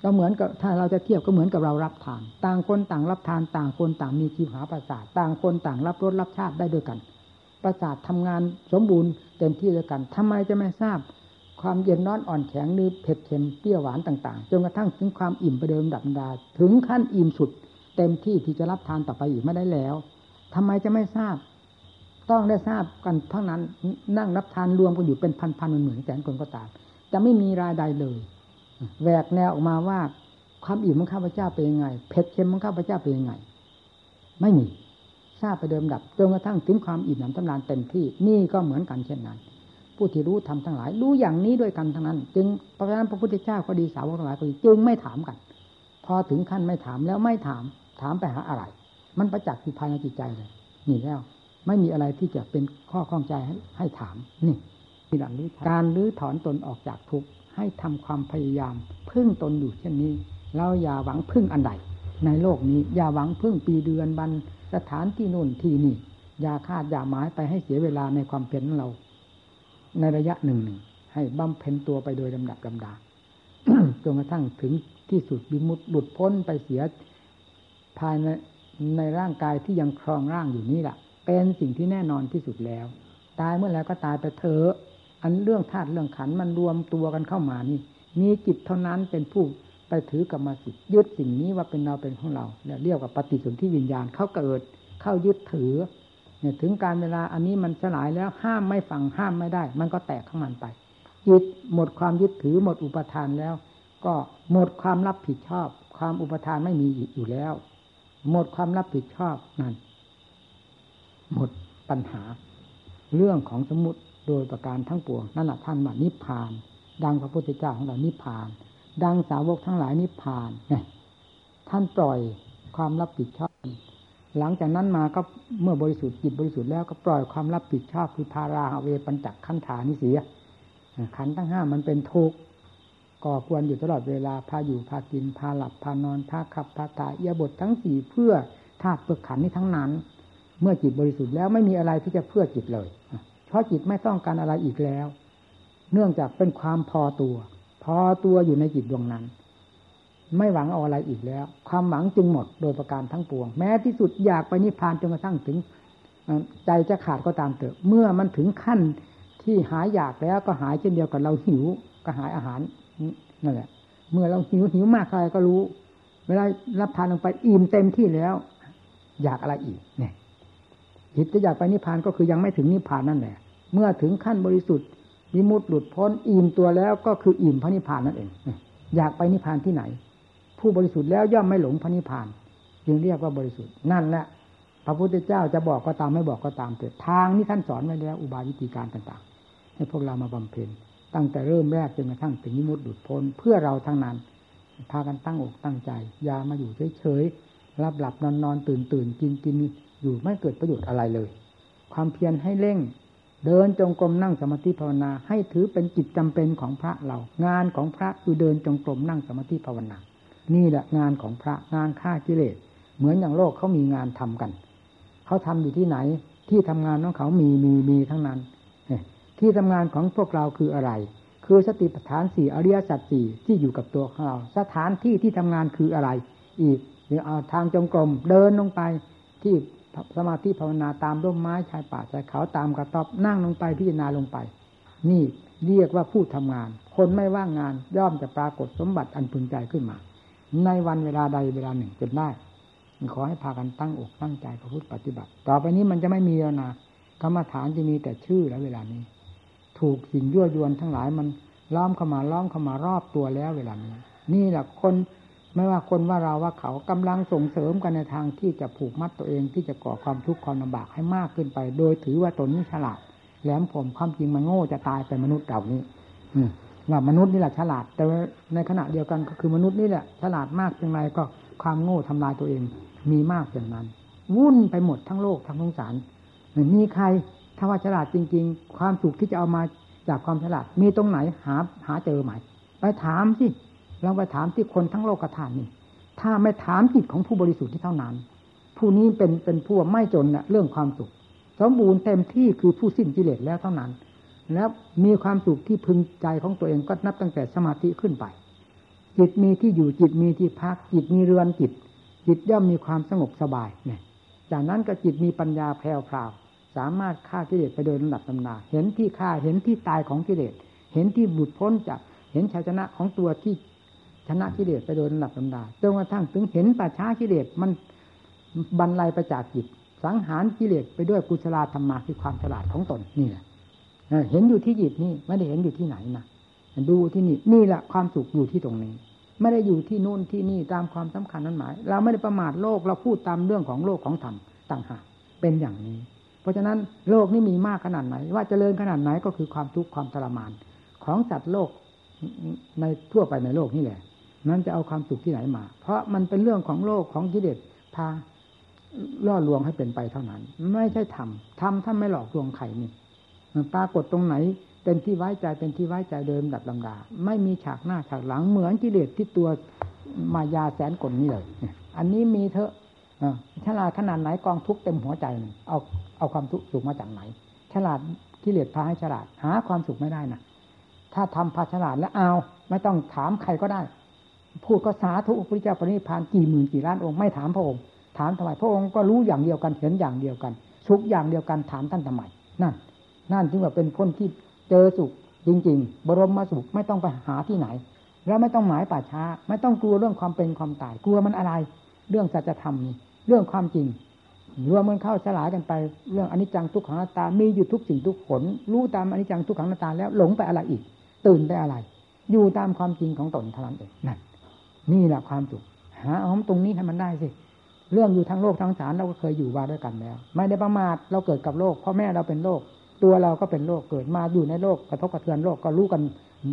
ก็เหมือนกับถ้าเราจะเทียบก็เหมือนกับเรารับทาน ต่างคนต่างรับทาน ต่างคนต่างมีชีวหาประสาทต่างคนต่างรับรสรับชาติได้ด้วยกัน ประสาททำงานสมบูรณ์เต็มที่ด้วยกันทำไมจะไม่ทราบ ความเย็นน้อนอ่อนแข็งนือเผ็ดเค็มเปรี้ยวหวานต่างๆจนกระทั่งถึงความอิ่มไปเดิมดับดา ถึงขั้นอิ่มสุด เต็มที่ที่จะรับทานต่อไปอีกไม่ได้แล้วทำไมจะไม่ทราบ ต้องได้ทราบกันทั้งนั้นนั่งรับทานรวมกันอยู่เป็นพันๆหมื่นแสนคนก็ตามจะไม่มีรายใดเลยแหวกแนวออกมาว่าความอิ่มของข้าพเจ้าเป็นยังไงเผ็ดเค็มของข้าพเจ้าเป็นยังไง ไม่มี ทราบไปเดิมดับจนกระทั่งถึงความอิ่มหนำตำนานเต็มที่นี่ก็เหมือนกันเช่นนั้น ผู้ที่รู้ทำทั้งหลาย รู้อย่างนี้ด้วยกันทั้งนั้น จึงเพราะฉะนั้นพระพุทธเจ้าก็ดีสาวกทั้งหลายก็ดีจึงไม่ถามกัน พอถึงขั้นไม่ถามแล้วไม่ถาม ถามไปหาอะไร มันประจักษ์อยู่ภายในจิตใจเลยนี่แล้ว ไม่มีอะไรที่จะเป็นข้อข้องใจให้ให้ถามนี่การรื้อถอนตนออกจากทุกข์ให้ทำความพยายาม พึ่งตนอยู่เช่นนี้เราอย่าหวังพึ่งอันใดในโลกนี้ อย่าหวังพึ่งปีเดือนบัน สถานที่นู่นที่นี่อย่าคาดอย่าหมายไปให้เสียเวลาในความเพียรของเรา ในระยะหนึ่งหนึ่งให้บำเพ็ญตัวไปโดยลำดับลำดาจนกระทั่งถึงที่สุดบิมุดหลุดพ้นไปเสียภายในในร่างกายที่ยังครองร่างอยู่นี่แหละเป็นสิ่งที่แน่นอนที่สุดแล้ว ตายเมื่อแล้วก็ตายไปเถอะอันเรื่องธาตุเรื่องขันมันรวมตัวกันเข้ามานี่ มีจิตเท่านั้นเป็นผู้ ไปถือกรรมสิทธิ์ยึดสิ่งนี้ว่าเป็นเราเป็นของเราเรียกว่าปฏิสนธิวิญญาณเขาเกิด เข้ายึดถือ เนี่ยถึงการเวลาอันนี้มันสลายแล้วห้ามไม่ฟังห้ามไม่ได้ มันก็แตกข้างมันไปยึดหมดความยึดถือหมดอุปทานแล้ว ก็หมดความรับผิดชอบ ความอุปทานไม่มีอยู่แล้ว หมดความรับผิดชอบนั่นหมดปัญหา เรื่องของสมุติโดยประการทั้งปวงนั่นแหละท่านว่านิพพาน ดังพระพุทธเจ้าของเรานิพพาน ดังสาวกทั้งหลายนิพพานท่านปล่อยความรับผิดชอบ หลังจากนั้นมาก็เมื่อบริสุทธิ์จิตบริสุทธิ์แล้วก็ปล่อยความรับผิดชอบคือพาราเวปัญจักขันธานิเสียขันทั้งห้ามันเป็นทุกข์ก่อควรอยู่ตลอดเวลาพาอยู่พากินพาหลับพานอนพาขับพาตายยาบททั้งสี่เพื่อธาตุเพื่อขันนี้ทั้งนั้น เมื่อจิตบริสุทธิ์แล้วไม่มีอะไรที่จะเพื่อจิตเลยเพราะจิตไม่ต้องการอะไรอีกแล้ว เนื่องจากเป็นความพอตัว พอตัวอยู่ในจิตดวงนั้น ไม่หวังเอาอะไรอีกแล้ว ความหวังจึงหมดโดยประการทั้งปวง แม้ที่สุดอยากไปนิพพานจนกระทั่งถึงใจจะขาดก็ตามเถอะ เมื่อมันถึงขั้นที่หายอยากแล้วก็หายเช่นเดียวกับเราหิวก็หายอาหารนั่นแหละ เมื่อเราหิวหิวมากใครก็รู้ เวลารับทานลงไปอิ่มเต็มที่แล้ว อยากอะไรอีกเนี่ยจิตจะอยากไปนิพพานก็คือยังไม่ถึงนิพพานนั่นแหละ เมื่อถึงขั้นบริสุทธิ์ วิมุตติหลุดพ้นอิ่มตัวแล้วก็คืออิ่มพระนิพพานนั่นเอง อยากไปนิพพานที่ไหน ผู้บริสุทธิ์แล้วย่อมไม่หลงพระนิพพาน จึงเรียกว่าบริสุทธิ์นั่นแหละพระพุทธเจ้าจะบอกก็ตามไม่บอกก็ตามเถิดทางนี้ท่านสอนไว้แล้วอุบายวิธีการต่างๆ ให้พวกเรามาบำเพ็ญตั้งแต่เริ่มแรกจนกระทั่งถึงนิมุตติหลุดพ้นเพื่อเราทั้งนั้น พากันตั้งอกตั้งใจอย่ามาอยู่เฉยๆรับหลับนอนนอนตื่นตื่นกินกินอยู่ไม่เกิดประโยชน์อะไรเลย ความเพียรให้เร่ง เดินจงกรมนั่งสมาธิภาวนา ให้ถือเป็นกิจจำเป็นของพระเรา งานของพระคือเดินจงกรมนั่งสมาธิภาวนา นี่แหละงานของพระงานฆ่ากิเลส เหมือนอย่างโลกเขามีงานทำกัน เขาทำอยู่ที่ไหน ที่ทำงานของเขามีมีมีทั้งนั้นที่ทำงานของพวกเราคืออะไร คือสติปัฏฐานสี่อริยสัจสี่ที่อยู่กับตัวของเรา สถานที่ที่ทำงานคืออะไร อีกเดี๋ยวเอาทางจงกรมเดินลงไปที่ สมาธิภาวนาตามร่มไม้ชายป่าชายเขาตามกระต๊อบนั่งลงไปพิจารณาลงไป นี่เรียกว่าผู้ทำงาน คนไม่ว่างงานย่อมจะปรากฏสมบัติอันพึงใจขึ้นมา ในวันเวลาใดเวลาหนึ่งจนได้ขอให้พากันตั้งอกตั้งใจประพฤติปฏิบัติ ต่อไปนี้มันจะไม่มีแล้วนะกรรมฐานจะมีแต่ชื่อแล้วเวลานี้ ถูกสิ่งยั่วยวนทั้งหลายมันล้อมเข้ามาล้อมเข้ามารอบตัวแล้วเวลานี้ นี่แหละคน ไม่ว่าคนว่าเราว่าเขากำลังส่งเสริมกันในทางที่จะผูกมัดตัวเองที่จะก่อความทุกข์ความลำบากให้มากขึ้นไป โดยถือว่าตนนี้ฉลาดแหลมผมความจริงมันโง่จะตายไปมนุษย์เก่านี้อืว่ามนุษย์นี่แหละฉลาด แต่ในขณะเดียวกันก็คือมนุษย์นี่แหละฉลาดมากเพียงไรก็ความโง่ทำลายตัวเองมีมากอย่างนั้น วุ่นไปหมดทั้งโลกทั้งสงสารมีใครถ้าว่าฉลาดจริง ๆ ความสุขที่จะเอามาจากความฉลาด มีตรงไหนหาหาเจอไหมไปถามสิ ลองไปถามที่คนทั้งโลกกระทานนี่ ถ้าไม่ถามจิตของผู้บริสุทธิ์ที่เท่านั้น ผู้นี้เป็นเป็นผู้ไม่จนนะเรื่องความสุข สมบูรณ์เต็มที่คือผู้สิ้นกิเลสแล้วเท่านั้น แล้วมีความสุขที่พึงใจของตัวเองก็นับตั้งแต่สมาธิขึ้นไป จิตมีที่อยู่จิตมีที่พัก จิตมีเรือนจิต จิตย่อมมีความสงบสบายเนี่ยจากนั้นก็จิตมีปัญญาแผ่วพราวสามารถฆ่ากิเลสไปโดยลำดับลำนา เห็นที่ฆ่า เห็นที่ตายของกิเลส เห็นที่บุดพ้นจาก เห็นชัยชนะของตัวที่ ชนะกิเลสไปโดยลำดับลำดาจนกระทั่งถึงเห็นป่าช้ากิเลสมันบรรลัยไปจากจิต สังหารกิเลสไปด้วยกุศลธรรมาคือความฉลาดของตนนี่แหละเห็นอยู่ที่จิตนี่ไม่ได้เห็นอยู่ที่ไหนนะดูที่นี่นี่แหละความสุขอยู่ที่ตรงนี้ ไม่ได้อยู่ที่นู่นที่นี่ตามความสำคัญนั้นหมาย เราไม่ได้ประมาทโลกเราพูดตามเรื่องของโลกของธรรมต่างหากเป็นอย่างนี้ เพราะฉะนั้นโลกนี้มีมากขนาดไหน ว่าจเจริญขนาดไหนก็คือความทุกข์ความทรมาน ของสัตว์โลกในทั่วไปในโลกนี่แหละ นั้นจะเอาความสุขที่ไหนมา เพราะมันเป็นเรื่องของโลกของกิเลสพาล่อลวงให้เป็นไปเท่านั้น ไม่ใช่ทำทำถ้าไม่หลอกลวงใครนี่ปรากฏตรงไหนเป็นที่ไว้ใจเป็นที่ไว้ใจเดิมดับลำดา ไม่มีฉากหน้าฉากหลังเหมือนกิเลสที่ตัวมายาแสนกลนี่เลยอันนี้มีเถอะฉลาดขนาดไหนกองทุกเต็มหัวใจเอาเอาความทุกข์สุขมาจากไหน ฉลาดกิเลสพาให้ฉลาด หาความสุขไม่ได้นะถ้าทำพาฉลาดแล้วเอา ไม่ต้องถามใครก็ได้ พูดก็สาธุพระเจ้าปณิพานกี่หมื่นกี่ล้านองค์ไม่ถามพระองค์ถามทำไมพระองค์ก็รู้อย่างเดียวกันเห็นอย่างเดียวกันสุขอย่างเดียวกันถามท่านทำไมนั่น นั่นจึงว่าเป็นพ้นที่เจอสุขจริง ๆ บรมมาสุขไม่ต้องไปหาที่ไหน แล้วไม่ต้องหมายป่าช้า ไม่ต้องกลัวเรื่องความเป็นความตายกลัวมันอะไร เรื่องสัจธรรมเรื่องความจริงรวมมันเข้าสลายกันไปเรื่องอนิจจังทุกขังนาตา มีอยู่ทุกสิ่งทุกผล รู้ตามอนิจจังทุกขังนาตาแล้วหลงไปอะไรอีก ตื่นไปอะไร อยู่ตามความจริงของตนเท่านั้นเองนั่น นี่แหละความสุขหาเอาตรงนี้ให้มันได้สิเรื่องอยู่ทั้งโลกทั้งสารเราก็เคยอยู่มาด้วยกันแล้ว ไม่ได้ประมาทเราเกิดกับโลกพ่อแม่เราเป็นโลก ตัวเราก็เป็นโรคเกิดมาอยู่ในโลกกระทบกระเทือนโลกก็รู้กัน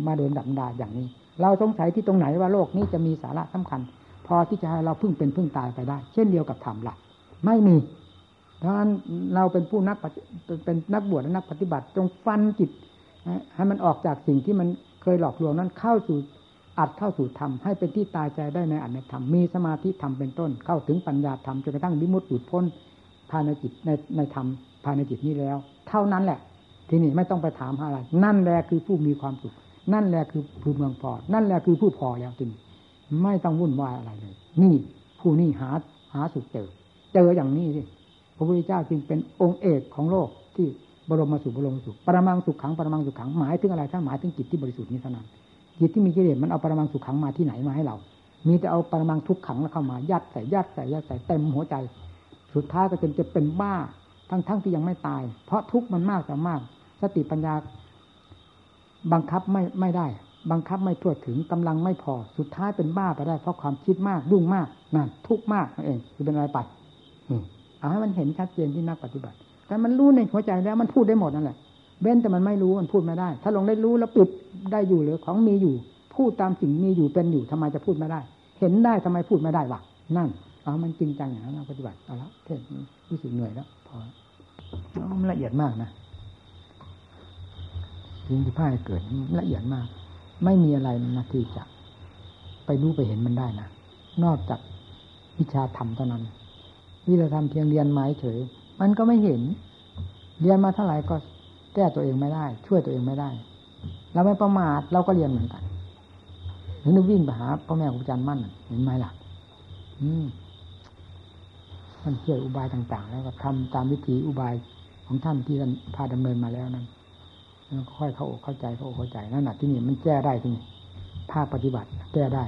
มาโดยดับดาอย่างนี้ เราสงสัยที่ตรงไหนว่าโลกนี้จะมีสาระสำคัญ พอที่จะให้เราพึ่งเป็นพึ่งตายไปได้ เช่นเดียวกับธรรมหลักไม่มีดังนั้นเราเป็นผู้นักเป็นนักบวชและนักปฏิบัติจงฟันจิตให้มันออกจากสิ่งที่มันเคยหลอกลวงนั้นเข้าสู่ อัดเข้าสู่ธรรมให้เป็นที่ตายใจได้ในอัตในธรรมมีสมาธิธรรมเป็นต้น เข้าถึงปัญญาธรรมจนกระทั่งวิมุตติหลุดพ้นภายในจิตในในธรรมภายในจิตนี้แล้ว เท่านั้นแหละ ทีนี้ไม่ต้องไปถามอะไร นั่นแหละคือผู้มีความสุขนั่นแหละคือผู้เมืองพอนั่นแหละคือผู้พอแล้วจริงไม่ต้องวุ่นวายอะไรเลย นี่ผู้นี้หาหาสุขเจอ เจออย่างนี้สิพระพุทธเจ้าจึงเป็นองค์เอกของโลกที่บรมสุขบรมสุข ปรมังสุขขังปรมังสุขขังหมายถึงอะไรท่านหมายถึงจิตที่บริสุทธิ์นี้เท่านั้น จิตที่มีกิเลสมันเอาปรมังสุขขังมาที่ไหนมาให้เรา มีแต่เอาปรมังทุกขังแล้วเข้ามายัดใส่ยัดใส่ยัดใส่เต็มหัวใจ สุดท้ายก็จนจะเป็นบ้าทั้งๆทที่ยังไม่ตาย เพราะทุกข์มันมากแต่มาก สติปัญญา บังคับไม่ไม่ได้ บังคับไม่ทั่วถึงกำลังไม่พอ สุดท้ายเป็นบ้าไปได้ เพราะความคิดมากยุ่งมากนั่นทุกข์มากนั่นเองคือเป็นอะไรไปเอาให้มันเห็นชัดเจนที่นักปฏิบัติ แต่มันรู้ในหัวใจแล้วมันพูดได้หมดนั่นแหละเบ้นแต่มันไม่รู้มันพูดไม่ได้ ถ้าลงได้รู้แล้วปิด ได้อยู่หรือของมีอยู่ พูดตามสิ่งมีอยู่เป็นอยู่ทำไมจะพูดไม่ได้ เห็นได้ทำไมพูดไม่ได้วะนั่นเอามันจริงจังอย่างนั้นปฏิบัติเอาละเทศรู้สึกเหนื่อยแล้วพอมันละเอียดมากนะสิ่งที่พ่ายเกิดละเอียดมาก ไม่มีอะไรนะที่จะไปรู้ไปเห็นมันได้นะนอกจากวิชาธรรมเท่านั้นวิชาธรรมเพียงเรียนไม้เฉย มันก็ไม่เห็น เรียนมาเท่าไหร่ก็แก้ตัวเองไม่ได้ ช่วยตัวเองไม่ได้ เราไม่ประมาทเราก็เรียนเหมือนกันหรือนึกวิ่งไปหาพ่อแม่ครูอาจารย์มั่นเห็นไหมล่ะ อืมท่านช่วยอุบายต่าง ๆ แล้วก็ทำตามวิธีอุบายของท่านที่ท่านพาดำเนินมาแล้วนั้นแล้วค่อยเข้าอกเข้าใจเข้าอกเข้าใจนั่นแหะที่นี่มันแก้ได้ที่นี่ภาคปฏิบัติ แก้ได้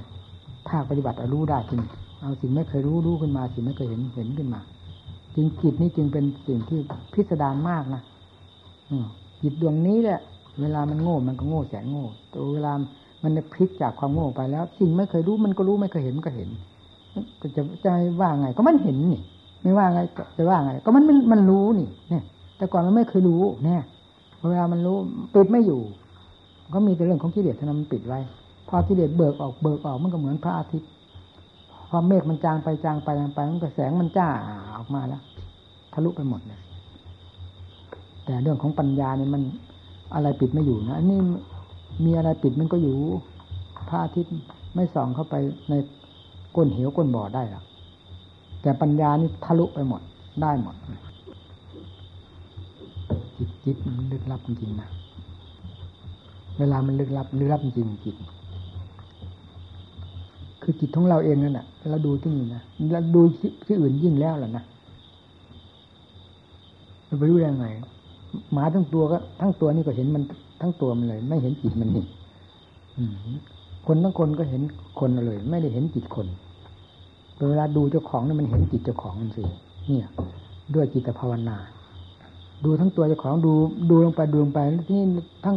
ภาคปฏิบัติรู้ได้ที่นี่เอาสิ่งไม่เคยรู้รู้ขึ้นมาสิ่งไม่เคยเห็นเห็นขึ้นมาจริงจิตนี้จึงเป็นสิ่งที่พิสดารมากนะจิตดวงนี้แหละ เวลามันโง่มันก็โง่แสนโง่ตัวเวลามันพลิกจากความโง่ไปแล้วสิ่งไม่เคยรู้มันก็รู้ไม่เคยเห็นมันก็เห็นจะจะว่าไง ก็มันเห็นนี่ ไม่ว่าไงจะว่าไง ก็มันมันรู้นี่ เนี่ย แต่ก่อนมันไม่เคยรู้เนี่ยเวลามันรู้ปิดไม่อยู่ ก็มีแต่เรื่องของกิเลสท่านั้นมันปิดไว้ พอกิเลสเบิกออกเบิกออกมันก็เหมือนพระอาทิตย์พอเมฆมันจางไปจางไปจางไปมันก็แสงมันจ้าออกมาแล้วทะลุไปหมดเลยแต่เรื่องของปัญญาเนี่ยมัน อะไรปิดไม่อยู่นะอันนี้มีอะไรปิดมันก็อยู่พระอาทิตย์ไม่ส่องเข้าไปในก้นเหวก้นบ่อได้หรอกแต่ปัญญานี่ทะลุไปหมดได้หมด จิตจิตมันลึกลับจริงนะเวลามันลึกลับลึกลับจริงจิตคือจิตของเราเองนั่นแหละเราดูที่นี่นะเราดูที่อื่นยิ่งแล้วแหละนะเราไปรู้ได้ไง หมาทั้งตัวก็ทั้งตัวนี่ก็เห็นมันทั้งตัวมันเลย ไม่เห็นจิตมันนี่คนทั้งคนก็เห็นคนเลย ไม่ได้เห็นจิตคนเวลาดูเจ้าของนี่มันเห็นจิตเจ้าของมันสิเนี่ย ด้วยจิตภาวนา ดูทั้งตัวเจ้าของดูดูลงไปดูลงไปที่นี่ทั้ง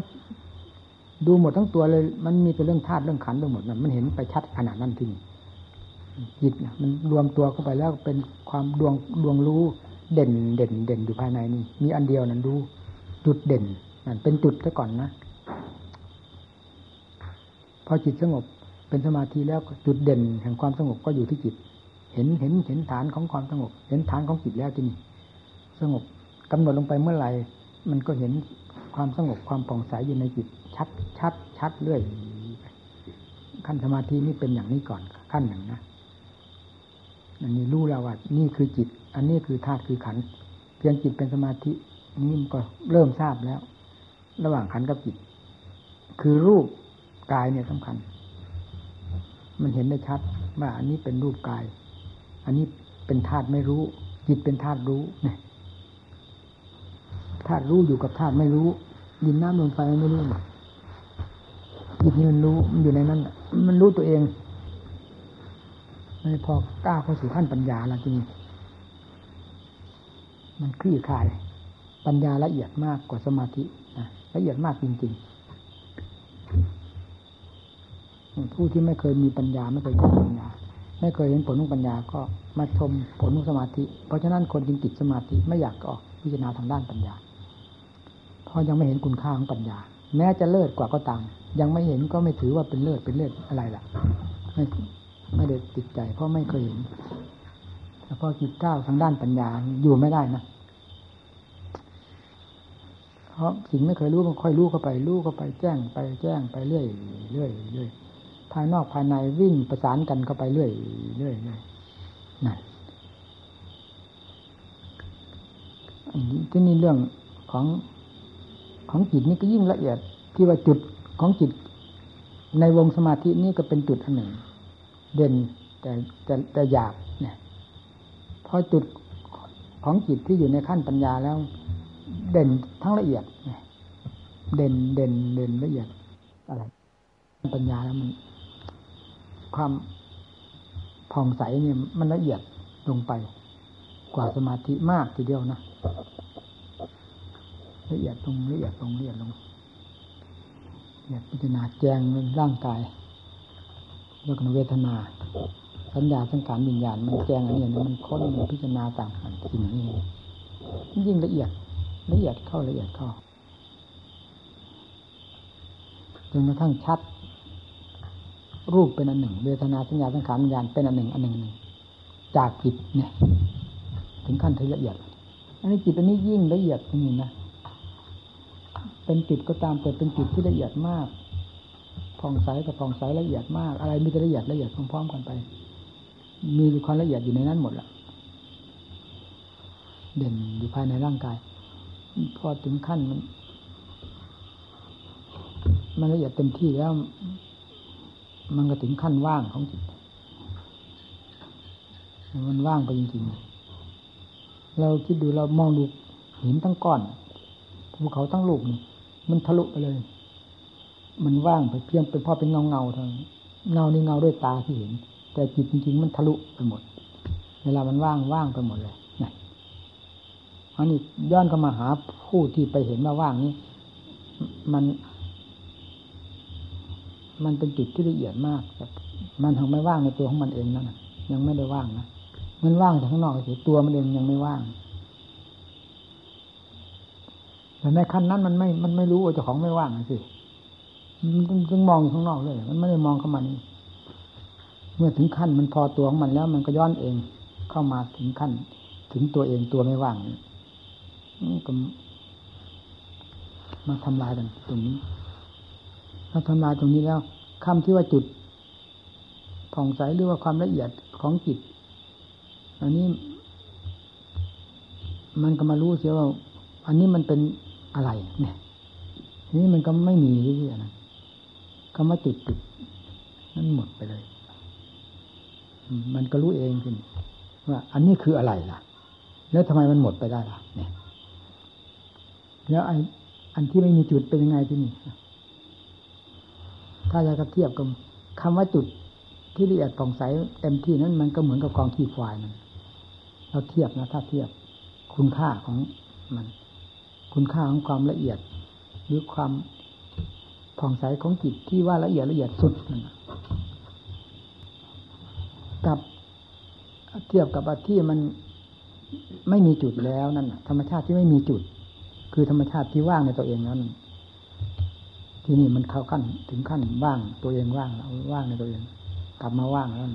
ดูหมดทั้งตัวเลย มันมีแต่เรื่องธาตุเรื่องขันไปหมดนะมันเห็นไปชัดขนาดนั้นที่นี่จิตมันรวมตัวเข้าไปแล้วเป็นความดวงดวงรู้ เด่นเด่นเด่นอยู่ภายในนี่ มีอันเดียวนั้นดู จุดเด่นนั่นเป็นจุดซะก่อนนะพอจิตสงบเป็นสมาธิแล้วจุดเด่นแห่งความสงบก็อยู่ที่จิต เห็นเห็นเห็นฐานของความสงบ เห็นฐานของจิตแล้วที่นี่สงบกำหนดลงไปเมื่อไหร่ มันก็เห็นความสงบความป่องใสอยู่ในจิต ชัดชัดชัดเรื่อยขั้นสมาธินี่เป็นอย่างนี้ก่อนขั้นหนึ่งนะอันนี้รู้แล้วว่านี่คือจิต อันนี้คือธาตุคือขันเพียงจิตเป็นสมาธินี่มันก็เริ่มทราบแล้ว ระหว่างขันกับจิต คือรูปกายเนี่ยสำคัญ มันเห็นได้ชัดว่าอันนี้เป็นรูปกาย อันนี้เป็นธาตุไม่รู้ จิตเป็นธาตุรู้เนี่ยธาตุรู้อยู่กับธาตุไม่รู้ดินน้ำลมไฟไม่รู้จิตนี่มันรู้มันอยู่ในนั้นมันรู้ตัวเองไม่พอกล้าเข้าสู่ขั้นปัญญาแล้วจริง มันคลี่คลาย ปัญญาละเอียดมากกว่าสมาธินะละเอียดมากจริงๆ ผู้ที่ไม่เคยมีปัญญาไม่เคยเห็นปัญญา ไม่เคยเห็นผลของปัญญาก็มาชมผลของสมาธิ เพราะฉะนั้นคนจึงติดสมาธิไม่อยากออกพิจารณาทางด้านปัญญา เพราะยังไม่เห็นคุณค่าของปัญญา แม้จะเลิศกว่าก็ตาม ยังไม่เห็นก็ไม่ถือว่าเป็นเลิศเป็นเลิศอะไรล่ะไม่ไม่ได้ติดใจ เพราะไม่เคยเห็น แต่พอจิตก้าวทางด้านปัญญาอยู่ไม่ได้นะเพราะสิ่งไม่เคยรู้มันค่อยรู้เข้าไปรู้เข้าไปแจ้งไปแจ้งไปเรื่อยเรื่อยเรื่อยภายนอกภายในวิ่งประสานกันเข้าไปเรื่อยเรื่อยเรื่อยนั่นที่นี่เรื่องของของจิตนี่ก็ยิ่งละเอียดที่ว่าจุดของจิตในวงสมาธินี่ก็เป็นจุดอันหนึ่ง เด่นแต่แต่แต่หยาบ อจุดของจิตที่อยู่ในขั้นปัญญาแล้ว เด่นทั้งละเอียดเด่นเด่นเด่นละเอียดอะไรปัญญาแล้วมัน ความผ่องใสเนี่ยมันละเอียดลงไป กว่าสมาธิมากทีเดียวนะละเอียดลงละเอียดลงละเอียดลงเนี่ยพิจารณาแจงร่างกายเรื่องเวทนา สัญญาสังขารวิญญาณมันแจงอันนี้มันค้นมันพิจารณาต่างกันสิ่งนี้ยิ่งละเอียดละเอียดเข้าละเอียดเข้าจนกระทั่งชัด รูปเป็นอันหนึ่ง เวทนาสัญญาสังขารวิญญาณเป็นอันหนึ่งอันหนึ่งหนึ่งจากจิตเนี่ย ถึงขั้นที่ละเอียด อันนี้จิตอันนี้ยิ่งละเอียดนี่นะเป็นจิตก็ตามแต่เป็นจิตที่ละเอียดมากผ่องใสกับผ่องใสละเอียดมาก อะไรมีแต่ละเอียดละเอียดพร้อมๆกันไป มีความละเอียดอยู่ในนั้นหมดละเด่นอยู่ภายในร่างกาย พอถึงขั้นมัน มันละเอียดเต็มที่แล้ว มันก็ถึงขั้นว่างของจิต มันว่างไปจริงๆ เราคิดดูเรามองดูหินทั้งก้อนภูเขาทั้งลูกนี่มันทะลุไปเลย มันว่างไปเพียงเป็นพ่อเป็นเงาเงาเท่านั้นเงานี่เงาด้วยตาที่เห็น แต่จิตจริงๆมันทะลุไปหมด เวลามันว่างว่างไปหมดเลยนี่อันนี้ย้อนเข้ามาหาผู้ที่ไปเห็นว่าว่างนี้ มัน มันเป็นจุดที่ละเอียดมากแต่มันทางไม่ว่างในตัวของมันเองนั่นยังไม่ได้ว่างนะมันว่างจากข้างนอกเฉยตัวมันเองยังไม่ว่างแต่ในขั้นนั้นมันไม่ มันไม่รู้ว่าเจ้าของไม่ว่างสิ มันจึงมองอยู่ข้างนอกเลย มันไม่ได้มองเข้ามานี่ เมื่อถึงขั้นมันพอตัวของมันแล้ว มันก็ย้อนเองเข้ามาถึงขั้น ถึงตัวเองตัวไม่ว่างนี่ก็มาทำลายกันตรงนี้ ถ้าทำลายตรงนี้แล้วคำที่ว่าจุดผ่องใสหรือว่าความละเอียดของจิตอันนี้ มันก็มารู้เสียว่า อันนี้มันเป็นอะไร เนี่ยนี่มันก็ไม่มีที่นะคำว่าจุดจุดนั้นหมดไปเลย มันก็รู้เองขึ้นว่า อันนี้คืออะไรล่ะ แล้วทำไมมันหมดไปได้ล่ะ เนี่ย แล้วไอ้อันที่ไม่มีจุดเป็นยังไงที่นี่ถ้าจะเทียบกับคำว่าจุดที่ละเอียดผ่องใสเต็มที่นั้นมันก็เหมือนกับกองขี้ควายมันเราเทียบนะถ้าเทียบคุณค่าของมัน คุณค่าของความละเอียด หรือความผ่องใสของจิตที่ว่าละเอียดละเอียดสุดนั่น กับเทียบกับที่มันไม่มีจุดแล้วนั่นธรรมชาติที่ไม่มีจุด คือธรรมชาติที่ว่างในตัวเองนั้น ที่นี่มันเข้าขั้นถึงขั้นว่างตัวเองว่างแล้วว่างในตัวเอง กลับมาว่างแล้ว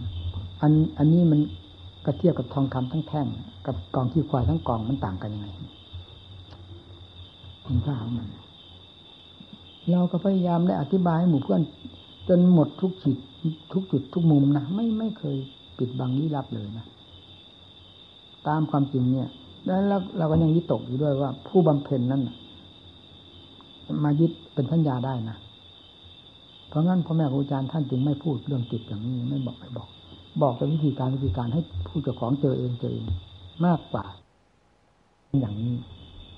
อันอันนี้มันก็เทียบกับทองคำทั้งแท่ง กับกองที่ควายทั้งกองมันต่างกันยังไงคุณค่าของมัน เราก็พยายามได้อธิบายให้หมู่เพื่อน จนหมดทุกจิตทุกจุดทุกมุมนะไม่ไม่เคย ปิดบังลี้ลับเลยนะ ตามความจริงเนี่ย แล้วเราก็ยังวิตกอยู่ด้วยว่า ผู้บำเพ็ญนั้นมายึดเป็นสัญญาได้นะ เพราะงั้นพ่อแม่ครูอาจารย์ท่านจึงไม่พูดเรื่องจิตอย่างนี้ไม่บอกไม่บอก บอกแต่วิธีการวิธีการให้ผู้เจ้าของเจอเองเจอเองมากกว่า อย่างนี้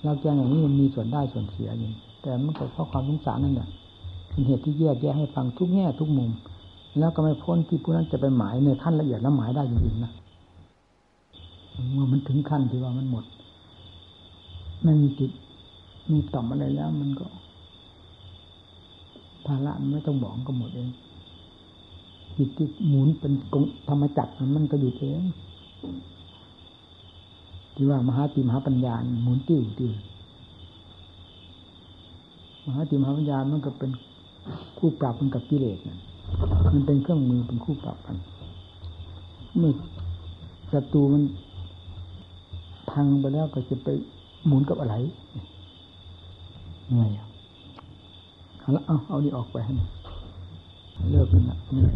เราแจ้งอย่างนี้มันมีส่วนได้ส่วนเสียอยู่แต่มันก็เพราะความสงสารนั่นแหละเป็นเหตุที่แยกแยะให้ฟังทุกแง่ทุกมุม แล้วก็ไม่พ้นที่ผู้นั้นจะไปหมายในขั้นละเอียดแล้วหมายได้จริงๆนะเมื่อมันถึงขั้นที่ว่ามันหมดไม่มีจิตมีต่อมอะไรแล้ว มันก็ภาระมันไม่ต้องบอกก็หมดเองจิตที่หมุนเป็นกงธรรมจักรมันก็หยุดเองที่ว่ามหาติมหาปัญญาหมุนติ้วติ้วมหาติมหาปัญญามันก็เป็นคู่ปรับกันกับกิเลส มันเป็นเครื่องมือเป็นคู่ปรับกัน เมื่อศัตรูมันพังไปแล้วก็จะไปหมุนกับอะไรเหนื่อยเอาละเอาเอาดีออกไปให้เลิกกันละเหนื่อย